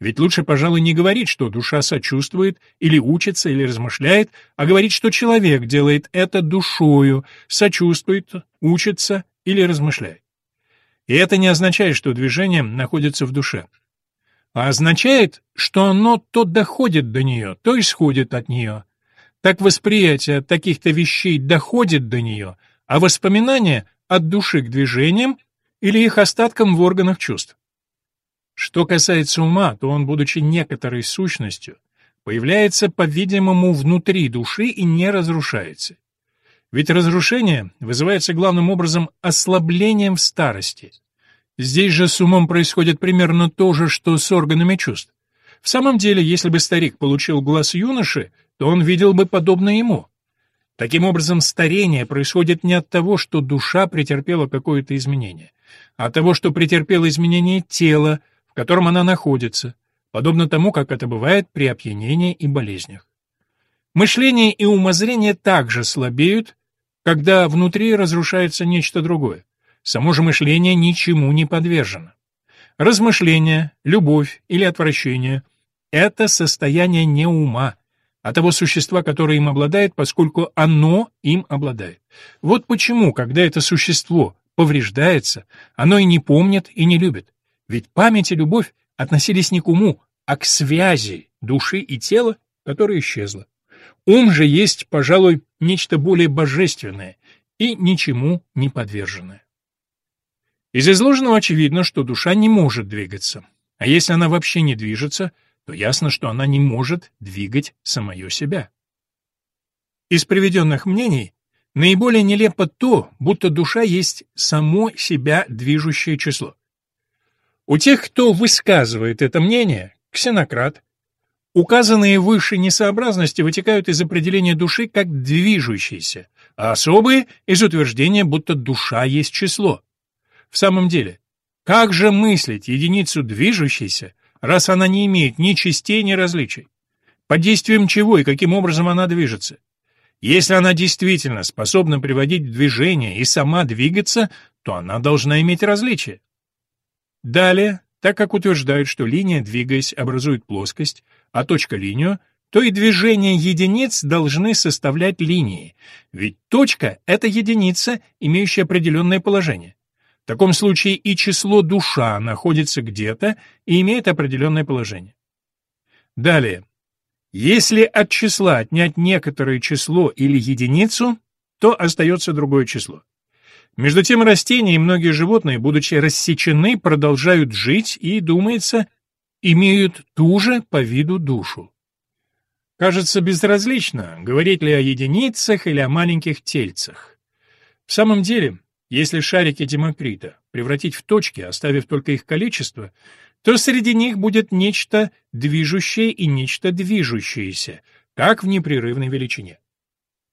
Ведь лучше, пожалуй, не говорить, что душа сочувствует, или учится, или размышляет, а говорить, что человек делает это душою, сочувствует, учится или размышляет. И это не означает, что движение находится в душе, а означает, что оно то доходит до нее, то исходит от нее. Так восприятие таких-то вещей доходит до нее, а воспоминания — от души к движениям или их остаткам в органах чувств. Что касается ума, то он, будучи некоторой сущностью, появляется, по-видимому, внутри души и не разрушается. Ведь разрушение вызывается главным образом ослаблением в старости. Здесь же с умом происходит примерно то же, что с органами чувств. В самом деле, если бы старик получил глаз юноши, то он видел бы подобно ему. Таким образом, старение происходит не от того, что душа претерпела какое-то изменение, а от того, что претерпело изменение тела, в котором она находится, подобно тому, как это бывает при опьянении и болезнях. Мышление и умозрение также слабеют, когда внутри разрушается нечто другое. Само же мышление ничему не подвержено. Размышление, любовь или отвращение — это состояние не ума, а того существа, которое им обладает, поскольку оно им обладает. Вот почему, когда это существо повреждается, оно и не помнит, и не любит. Ведь память и любовь относились не к уму, а к связи души и тела, которая исчезла. Ум же есть, пожалуй, нечто более божественное и ничему не подверженное. Из изложенного очевидно, что душа не может двигаться. А если она вообще не движется, то ясно, что она не может двигать самое себя. Из приведенных мнений наиболее нелепо то, будто душа есть само себя движущее число. У тех, кто высказывает это мнение, ксенократ, указанные выше несообразности вытекают из определения души как движущейся, а особые — из утверждения, будто душа есть число. В самом деле, как же мыслить единицу движущейся, раз она не имеет ни частей, ни различий? Под действием чего и каким образом она движется? Если она действительно способна приводить в движение и сама двигаться, то она должна иметь различия. Далее, так как утверждают, что линия, двигаясь, образует плоскость, а точка — линию, то и движения единиц должны составлять линии, ведь точка — это единица, имеющая определенное положение. В таком случае и число душа находится где-то и имеет определенное положение. Далее. Если от числа отнять некоторое число или единицу, то остается другое число. Между тем растения и многие животные, будучи рассечены, продолжают жить и, думается, имеют ту же по виду душу. Кажется безразлично, говорить ли о единицах или о маленьких тельцах. В самом деле, если шарики Демокрита превратить в точки, оставив только их количество, то среди них будет нечто движущее и нечто движущееся, как в непрерывной величине.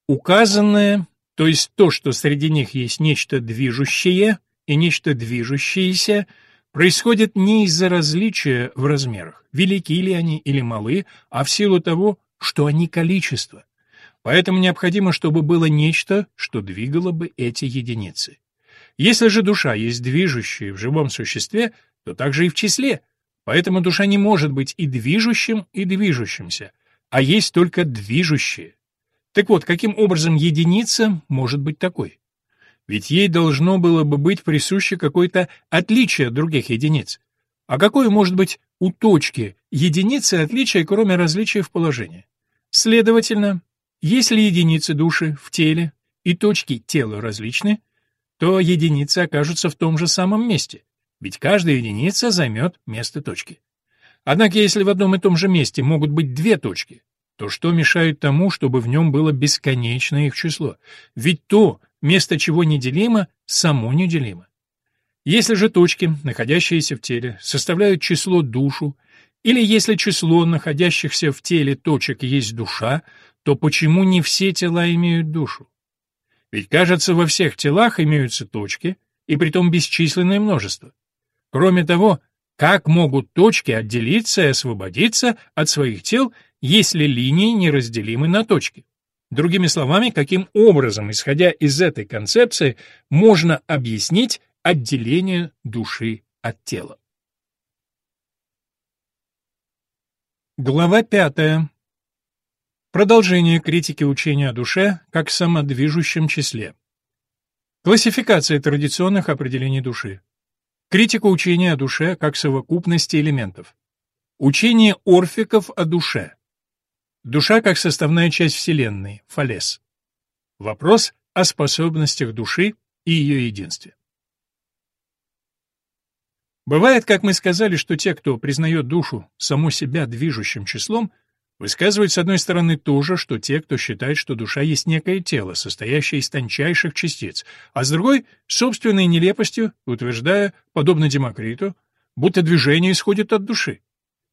Указанное то есть то, что среди них есть нечто движущее и нечто движущееся, происходит не из-за различия в размерах, велики ли они или малы, а в силу того, что они количество. Поэтому необходимо, чтобы было нечто, что двигало бы эти единицы. Если же душа есть движущая в живом существе, то также и в числе, поэтому душа не может быть и движущим, и движущимся, а есть только движущее. Так вот, каким образом единица может быть такой? Ведь ей должно было бы быть присуще какое-то отличие от других единиц. А какое может быть у точки единицы отличие, кроме различия в положении? Следовательно, если единицы души в теле и точки тела различны, то единицы окажутся в том же самом месте, ведь каждая единица займет место точки. Однако если в одном и том же месте могут быть две точки, то что мешает тому, чтобы в нем было бесконечное их число? Ведь то, место чего неделимо, само неделимо. Если же точки, находящиеся в теле, составляют число душу, или если число находящихся в теле точек есть душа, то почему не все тела имеют душу? Ведь, кажется, во всех телах имеются точки, и притом бесчисленное множество. Кроме того, как могут точки отделиться и освободиться от своих тел если линии неразделимы на точки. Другими словами, каким образом, исходя из этой концепции, можно объяснить отделение души от тела. Глава пятая. Продолжение критики учения о душе как самодвижущем числе. Классификация традиционных определений души. Критика учения о душе как совокупности элементов. Учение орфиков о душе. Душа как составная часть Вселенной, фалес. Вопрос о способностях души и ее единстве. Бывает, как мы сказали, что те, кто признает душу саму себя движущим числом, высказывают с одной стороны то же, что те, кто считает, что душа есть некое тело, состоящее из тончайших частиц, а с другой — собственной нелепостью, утверждая, подобно Демокриту, будто движение исходит от души.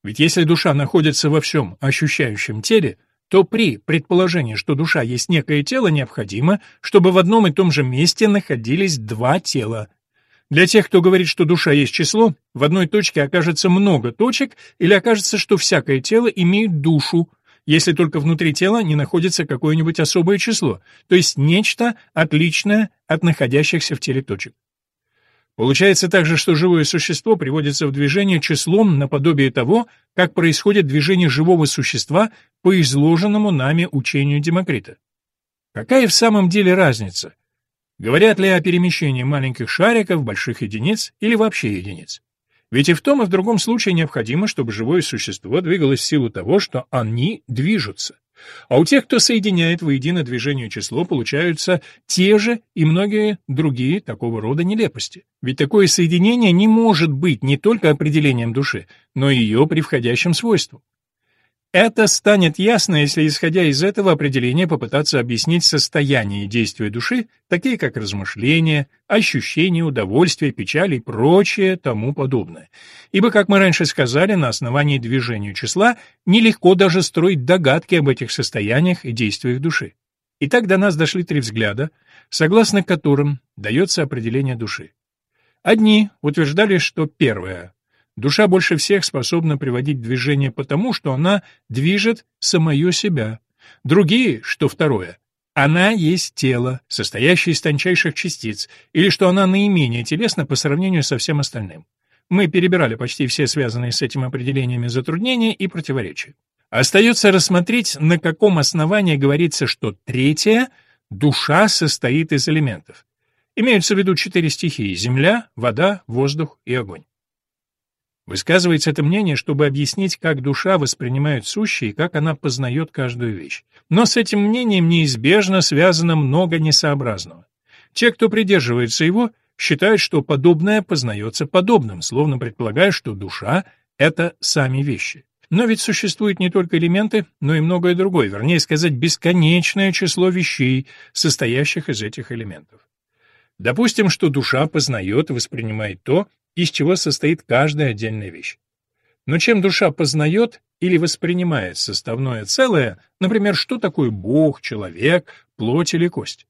Ведь если душа находится во всем ощущающем теле, то при предположении, что душа есть некое тело, необходимо, чтобы в одном и том же месте находились два тела. Для тех, кто говорит, что душа есть число, в одной точке окажется много точек или окажется, что всякое тело имеет душу, если только внутри тела не находится какое-нибудь особое число, то есть нечто отличное от находящихся в теле точек. Получается также, что живое существо приводится в движение числом наподобие того, как происходит движение живого существа по изложенному нами учению Демокрита. Какая в самом деле разница? Говорят ли о перемещении маленьких шариков, больших единиц или вообще единиц? Ведь и в том, и в другом случае необходимо, чтобы живое существо двигалось в силу того, что они движутся. А у тех, кто соединяет воедино движение число, получаются те же и многие другие такого рода нелепости. Ведь такое соединение не может быть не только определением души, но и ее превходящим свойством. Это станет ясно, если, исходя из этого определения, попытаться объяснить состояние действия души, такие как размышления, ощущения, удовольствие, печаль и прочее тому подобное. Ибо, как мы раньше сказали, на основании движения числа нелегко даже строить догадки об этих состояниях и действиях души. Итак, до нас дошли три взгляда, согласно которым дается определение души. Одни утверждали, что первое Душа больше всех способна приводить движение потому, что она движет самое себя. Другие, что второе, она есть тело, состоящее из тончайших частиц, или что она наименее телесна по сравнению со всем остальным. Мы перебирали почти все связанные с этим определениями затруднения и противоречия. Остается рассмотреть, на каком основании говорится, что третье — душа состоит из элементов. Имеются в виду четыре стихии — земля, вода, воздух и огонь. Высказывается это мнение, чтобы объяснить, как душа воспринимает сущее и как она познает каждую вещь. Но с этим мнением неизбежно связано много несообразного. Те, кто придерживается его, считают, что подобное познается подобным, словно предполагая, что душа — это сами вещи. Но ведь существуют не только элементы, но и многое другое, вернее сказать, бесконечное число вещей, состоящих из этих элементов. Допустим, что душа познает и воспринимает то, из чего состоит каждая отдельная вещь. Но чем душа познает или воспринимает составное целое, например, что такое Бог, человек, плоть или кость?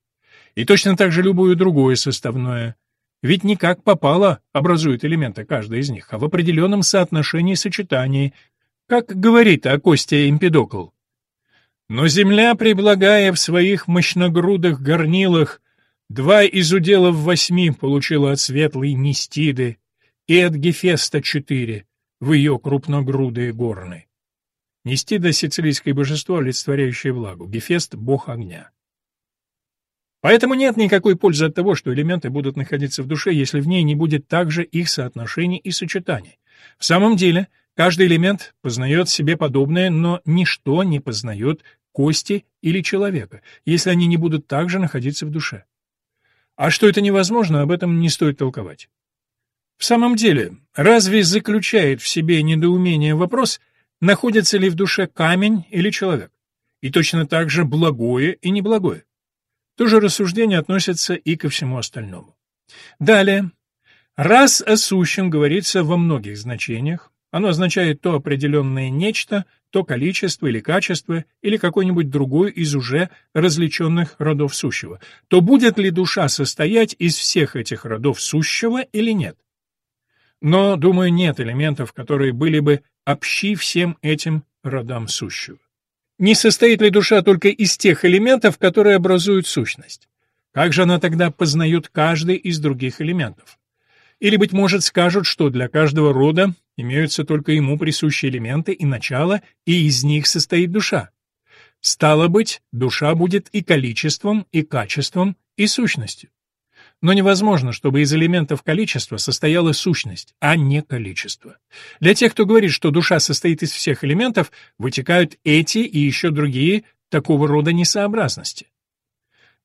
И точно так же любое другое составное. Ведь не как попало образуют элементы каждой из них, а в определенном соотношении сочетании, как говорит о кости Эмпидокл. Но земля, приблагая в своих мощногрудых горнилах, два из уделов восьми получила от светлой Нестиды, и от Гефеста четыре в ее крупногрудые горны. Нестида — сицилийское божество, олицетворяющее влагу, Гефест — бог огня. Поэтому нет никакой пользы от того, что элементы будут находиться в душе, если в ней не будет также их соотношений и сочетаний. В самом деле, каждый элемент познает себе подобное, но ничто не познает кости или человека, если они не будут также находиться в душе. А что это невозможно, об этом не стоит толковать. В самом деле, разве заключает в себе недоумение вопрос, находится ли в душе камень или человек? И точно так же благое и неблагое. То же рассуждение относится и ко всему остальному. Далее. Раз о сущем говорится во многих значениях, оно означает то определенное нечто, то количество или качество, или какой-нибудь другой из уже различенных родов сущего, то будет ли душа состоять из всех этих родов сущего или нет? Но, думаю, нет элементов, которые были бы общи всем этим родам сущего. Не состоит ли душа только из тех элементов, которые образуют сущность? Как же она тогда познает каждый из других элементов? Или, быть может, скажут, что для каждого рода имеются только ему присущие элементы и начало, и из них состоит душа. Стало быть, душа будет и количеством, и качеством, и сущностью. Но невозможно, чтобы из элементов количества состояла сущность, а не количество. Для тех, кто говорит, что душа состоит из всех элементов, вытекают эти и еще другие такого рода несообразности.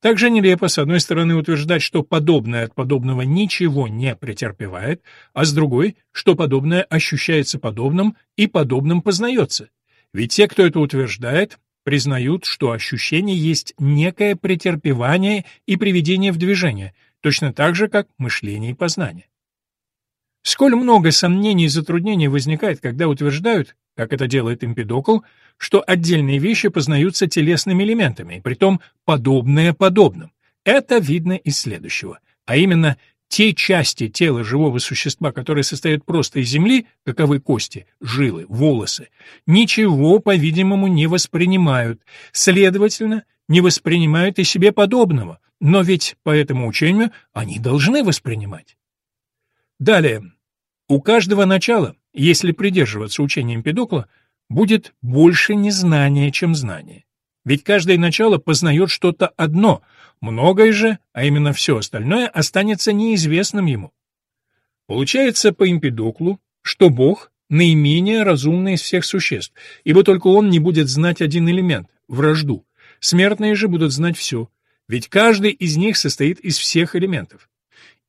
Также нелепо, с одной стороны, утверждать, что подобное от подобного ничего не претерпевает, а с другой, что подобное ощущается подобным и подобным познается. Ведь те, кто это утверждает, признают, что ощущение есть некое претерпевание и приведение в движение – точно так же, как мышление и познание. Сколь много сомнений и затруднений возникает, когда утверждают, как это делает Эмпидокл, что отдельные вещи познаются телесными элементами, притом подобное подобным. Это видно из следующего, а именно те части тела живого существа, которые состоят просто из земли, каковы кости, жилы, волосы, ничего, по-видимому, не воспринимают, следовательно, не воспринимают и себе подобного, но ведь по этому учению они должны воспринимать. Далее. У каждого начала, если придерживаться учения Эмпидокла, будет больше незнания, чем знание. Ведь каждое начало познает что-то одно, многое же, а именно все остальное, останется неизвестным ему. Получается по Эмпидоклу, что Бог — наименее разумный из всех существ, ибо только Он не будет знать один элемент — вражду. Смертные же будут знать все, ведь каждый из них состоит из всех элементов.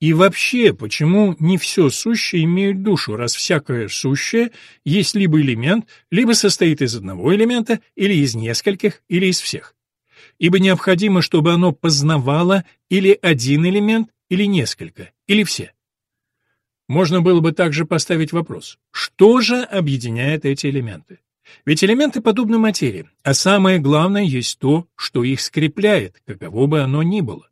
И вообще, почему не все сущее имеет душу, раз всякое сущее есть либо элемент, либо состоит из одного элемента, или из нескольких, или из всех? Ибо необходимо, чтобы оно познавало или один элемент, или несколько, или все. Можно было бы также поставить вопрос, что же объединяет эти элементы? Ведь элементы подобны материи, а самое главное есть то, что их скрепляет, каково бы оно ни было.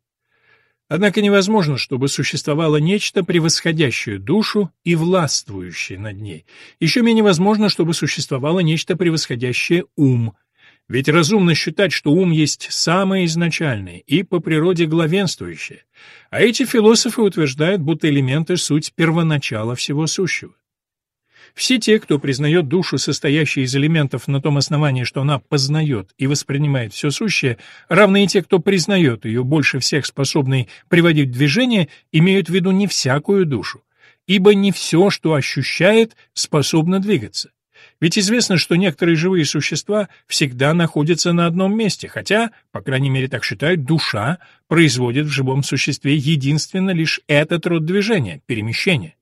Однако невозможно, чтобы существовало нечто, превосходящее душу и властвующее над ней. Еще менее возможно, чтобы существовало нечто, превосходящее ум. Ведь разумно считать, что ум есть самое изначальное и по природе главенствующее. А эти философы утверждают, будто элементы — суть первоначала всего сущего. Все те, кто признает душу, состоящей из элементов, на том основании, что она познает и воспринимает все сущее, равны и те, кто признает ее больше всех способной приводить в движение, имеют в виду не всякую душу, ибо не все, что ощущает, способно двигаться. Ведь известно, что некоторые живые существа всегда находятся на одном месте, хотя, по крайней мере так считают, душа производит в живом существе единственно лишь этот род движения — перемещения.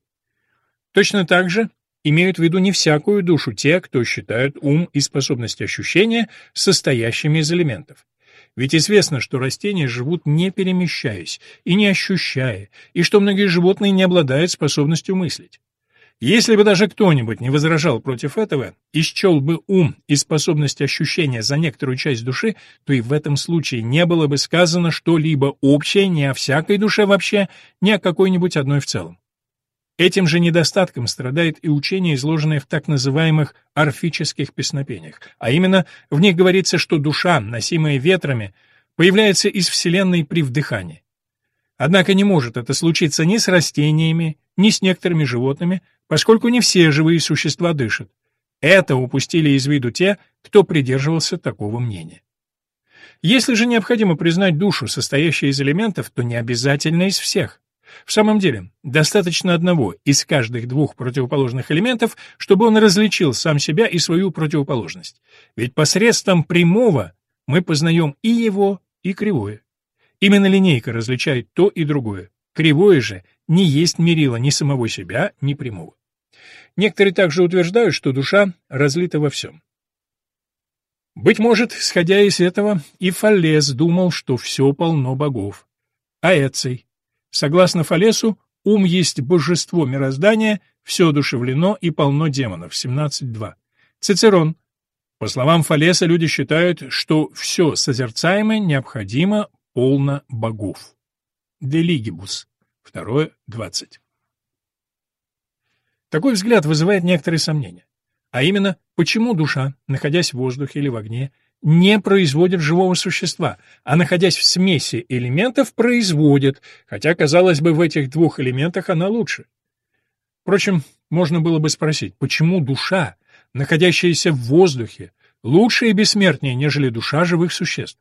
Точно так же имеют в виду не всякую душу те, кто считают ум и способность ощущения состоящими из элементов. Ведь известно, что растения живут не перемещаясь и не ощущая, и что многие животные не обладают способностью мыслить. Если бы даже кто-нибудь не возражал против этого и счел бы ум и способность ощущения за некоторую часть души, то и в этом случае не было бы сказано что-либо общее ни о всякой душе вообще, ни о какой-нибудь одной в целом. Этим же недостатком страдает и учение, изложенное в так называемых орфических песнопениях, а именно в них говорится, что душа, носимая ветрами, появляется из Вселенной при вдыхании. Однако не может это случиться ни с растениями, ни с некоторыми животными, поскольку не все живые существа дышат. Это упустили из виду те, кто придерживался такого мнения. Если же необходимо признать душу, состоящей из элементов, то не обязательно из всех. В самом деле, достаточно одного из каждых двух противоположных элементов, чтобы он различил сам себя и свою противоположность. Ведь посредством прямого мы познаем и его, и кривое. Именно линейка различает то и другое. Кривое же не есть мерило ни самого себя, ни прямого. Некоторые также утверждают, что душа разлита во всем. Быть может, исходя из этого, и Фалес думал, что все полно богов. А Эций, Согласно Фалесу, ум есть божество мироздания, все одушевлено и полно демонов. 17.2. Цицерон. По словам Фалеса, люди считают, что все созерцаемое необходимо полно богов. Делигибус. 2.20. Такой взгляд вызывает некоторые сомнения. А именно, почему душа, находясь в воздухе или в огне, не производит живого существа, а, находясь в смеси элементов, производит, хотя, казалось бы, в этих двух элементах она лучше. Впрочем, можно было бы спросить, почему душа, находящаяся в воздухе, лучше и бессмертнее, нежели душа живых существ?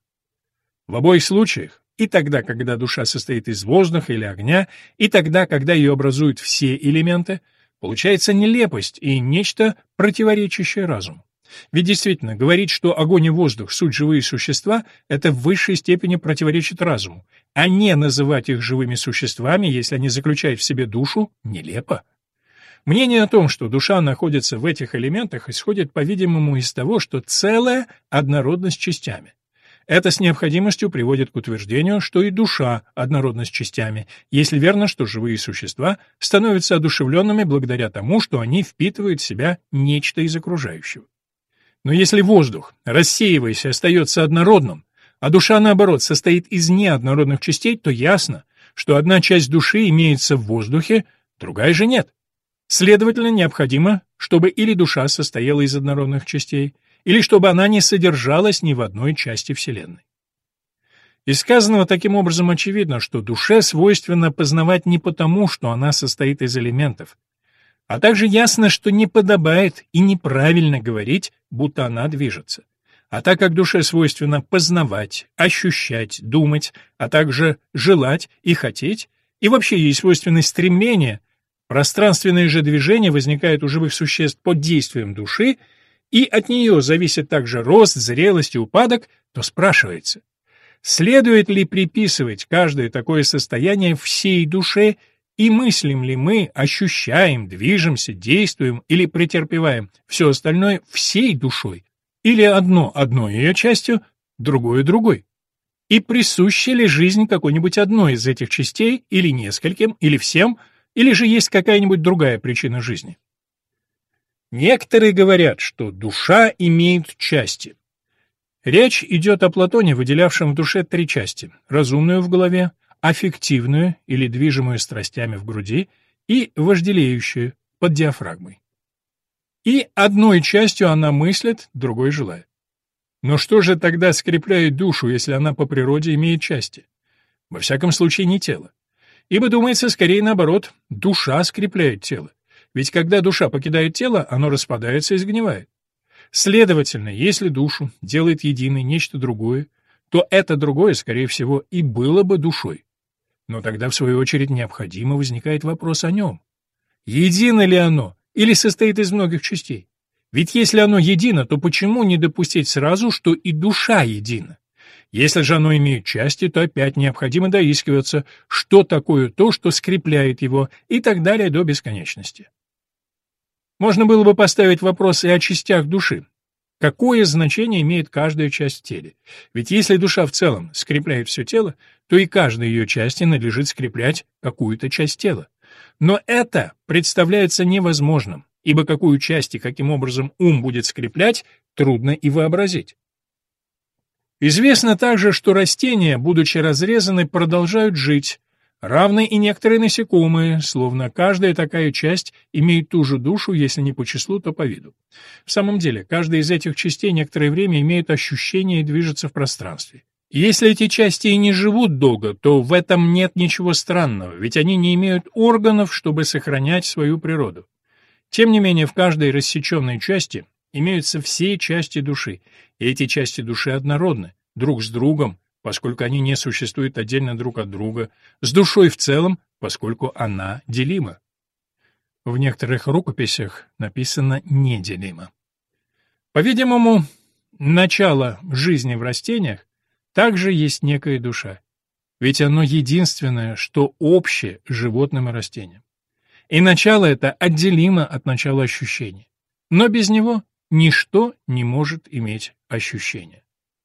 В обоих случаях, и тогда, когда душа состоит из воздуха или огня, и тогда, когда ее образуют все элементы, получается нелепость и нечто противоречащее разуму. Ведь действительно, говорить, что огонь и воздух — суть живые существа, это в высшей степени противоречит разуму, а не называть их живыми существами, если они заключают в себе душу, нелепо. Мнение о том, что душа находится в этих элементах, исходит, по-видимому, из того, что целое однородно с частями. Это с необходимостью приводит к утверждению, что и душа однородна с частями, если верно, что живые существа становятся одушевленными благодаря тому, что они впитывают в себя нечто из окружающего. Но если воздух, рассеиваясь, остается однородным, а душа, наоборот, состоит из неоднородных частей, то ясно, что одна часть души имеется в воздухе, другая же нет. Следовательно, необходимо, чтобы или душа состояла из однородных частей, или чтобы она не содержалась ни в одной части Вселенной. Из сказанного таким образом очевидно, что душе свойственно познавать не потому, что она состоит из элементов, а также ясно, что не подобает и неправильно говорить, будто она движется. А так как душе свойственно познавать, ощущать, думать, а также желать и хотеть, и вообще ей свойственны стремления, Пространственное же движение возникает у живых существ под действием души, и от нее зависит также рост, зрелость и упадок, то спрашивается, следует ли приписывать каждое такое состояние всей душе, и мыслим ли мы, ощущаем, движемся, действуем или претерпеваем все остальное всей душой, или одно одной ее частью, другое другой? И присуща ли жизнь какой-нибудь одной из этих частей, или нескольким, или всем, или же есть какая-нибудь другая причина жизни? Некоторые говорят, что душа имеет части. Речь идет о Платоне, выделявшем в душе три части – разумную в голове, аффективную или движимую страстями в груди и вожделеющую под диафрагмой. И одной частью она мыслит, другой желает. Но что же тогда скрепляет душу, если она по природе имеет части? Во всяком случае, не тело. Ибо, думается, скорее наоборот, душа скрепляет тело. Ведь когда душа покидает тело, оно распадается и сгнивает. Следовательно, если душу делает единой нечто другое, то это другое, скорее всего, и было бы душой. Но тогда, в свою очередь, необходимо возникает вопрос о нем. Едино ли оно или состоит из многих частей? Ведь если оно едино, то почему не допустить сразу, что и душа едина? Если же оно имеет части, то опять необходимо доискиваться, что такое то, что скрепляет его, и так далее до бесконечности. Можно было бы поставить вопрос и о частях души. Какое значение имеет каждая часть в теле? Ведь если душа в целом скрепляет все тело, то и каждой ее части надлежит скреплять какую-то часть тела. Но это представляется невозможным, ибо какую часть и каким образом ум будет скреплять, трудно и вообразить. Известно также, что растения, будучи разрезаны, продолжают жить, равны и некоторые насекомые, словно каждая такая часть имеет ту же душу, если не по числу, то по виду. В самом деле, каждая из этих частей некоторое время имеет ощущение и движется в пространстве. Если эти части и не живут долго, то в этом нет ничего странного, ведь они не имеют органов, чтобы сохранять свою природу. Тем не менее, в каждой рассеченной части имеются все части души, и эти части души однородны, друг с другом, поскольку они не существуют отдельно друг от друга, с душой в целом, поскольку она делима. В некоторых рукописях написано «неделимо». По-видимому, начало жизни в растениях также есть некая душа, ведь оно единственное, что общее животным и растениям. И начало это отделимо от начала ощущения. Но без него ничто не может иметь ощущения.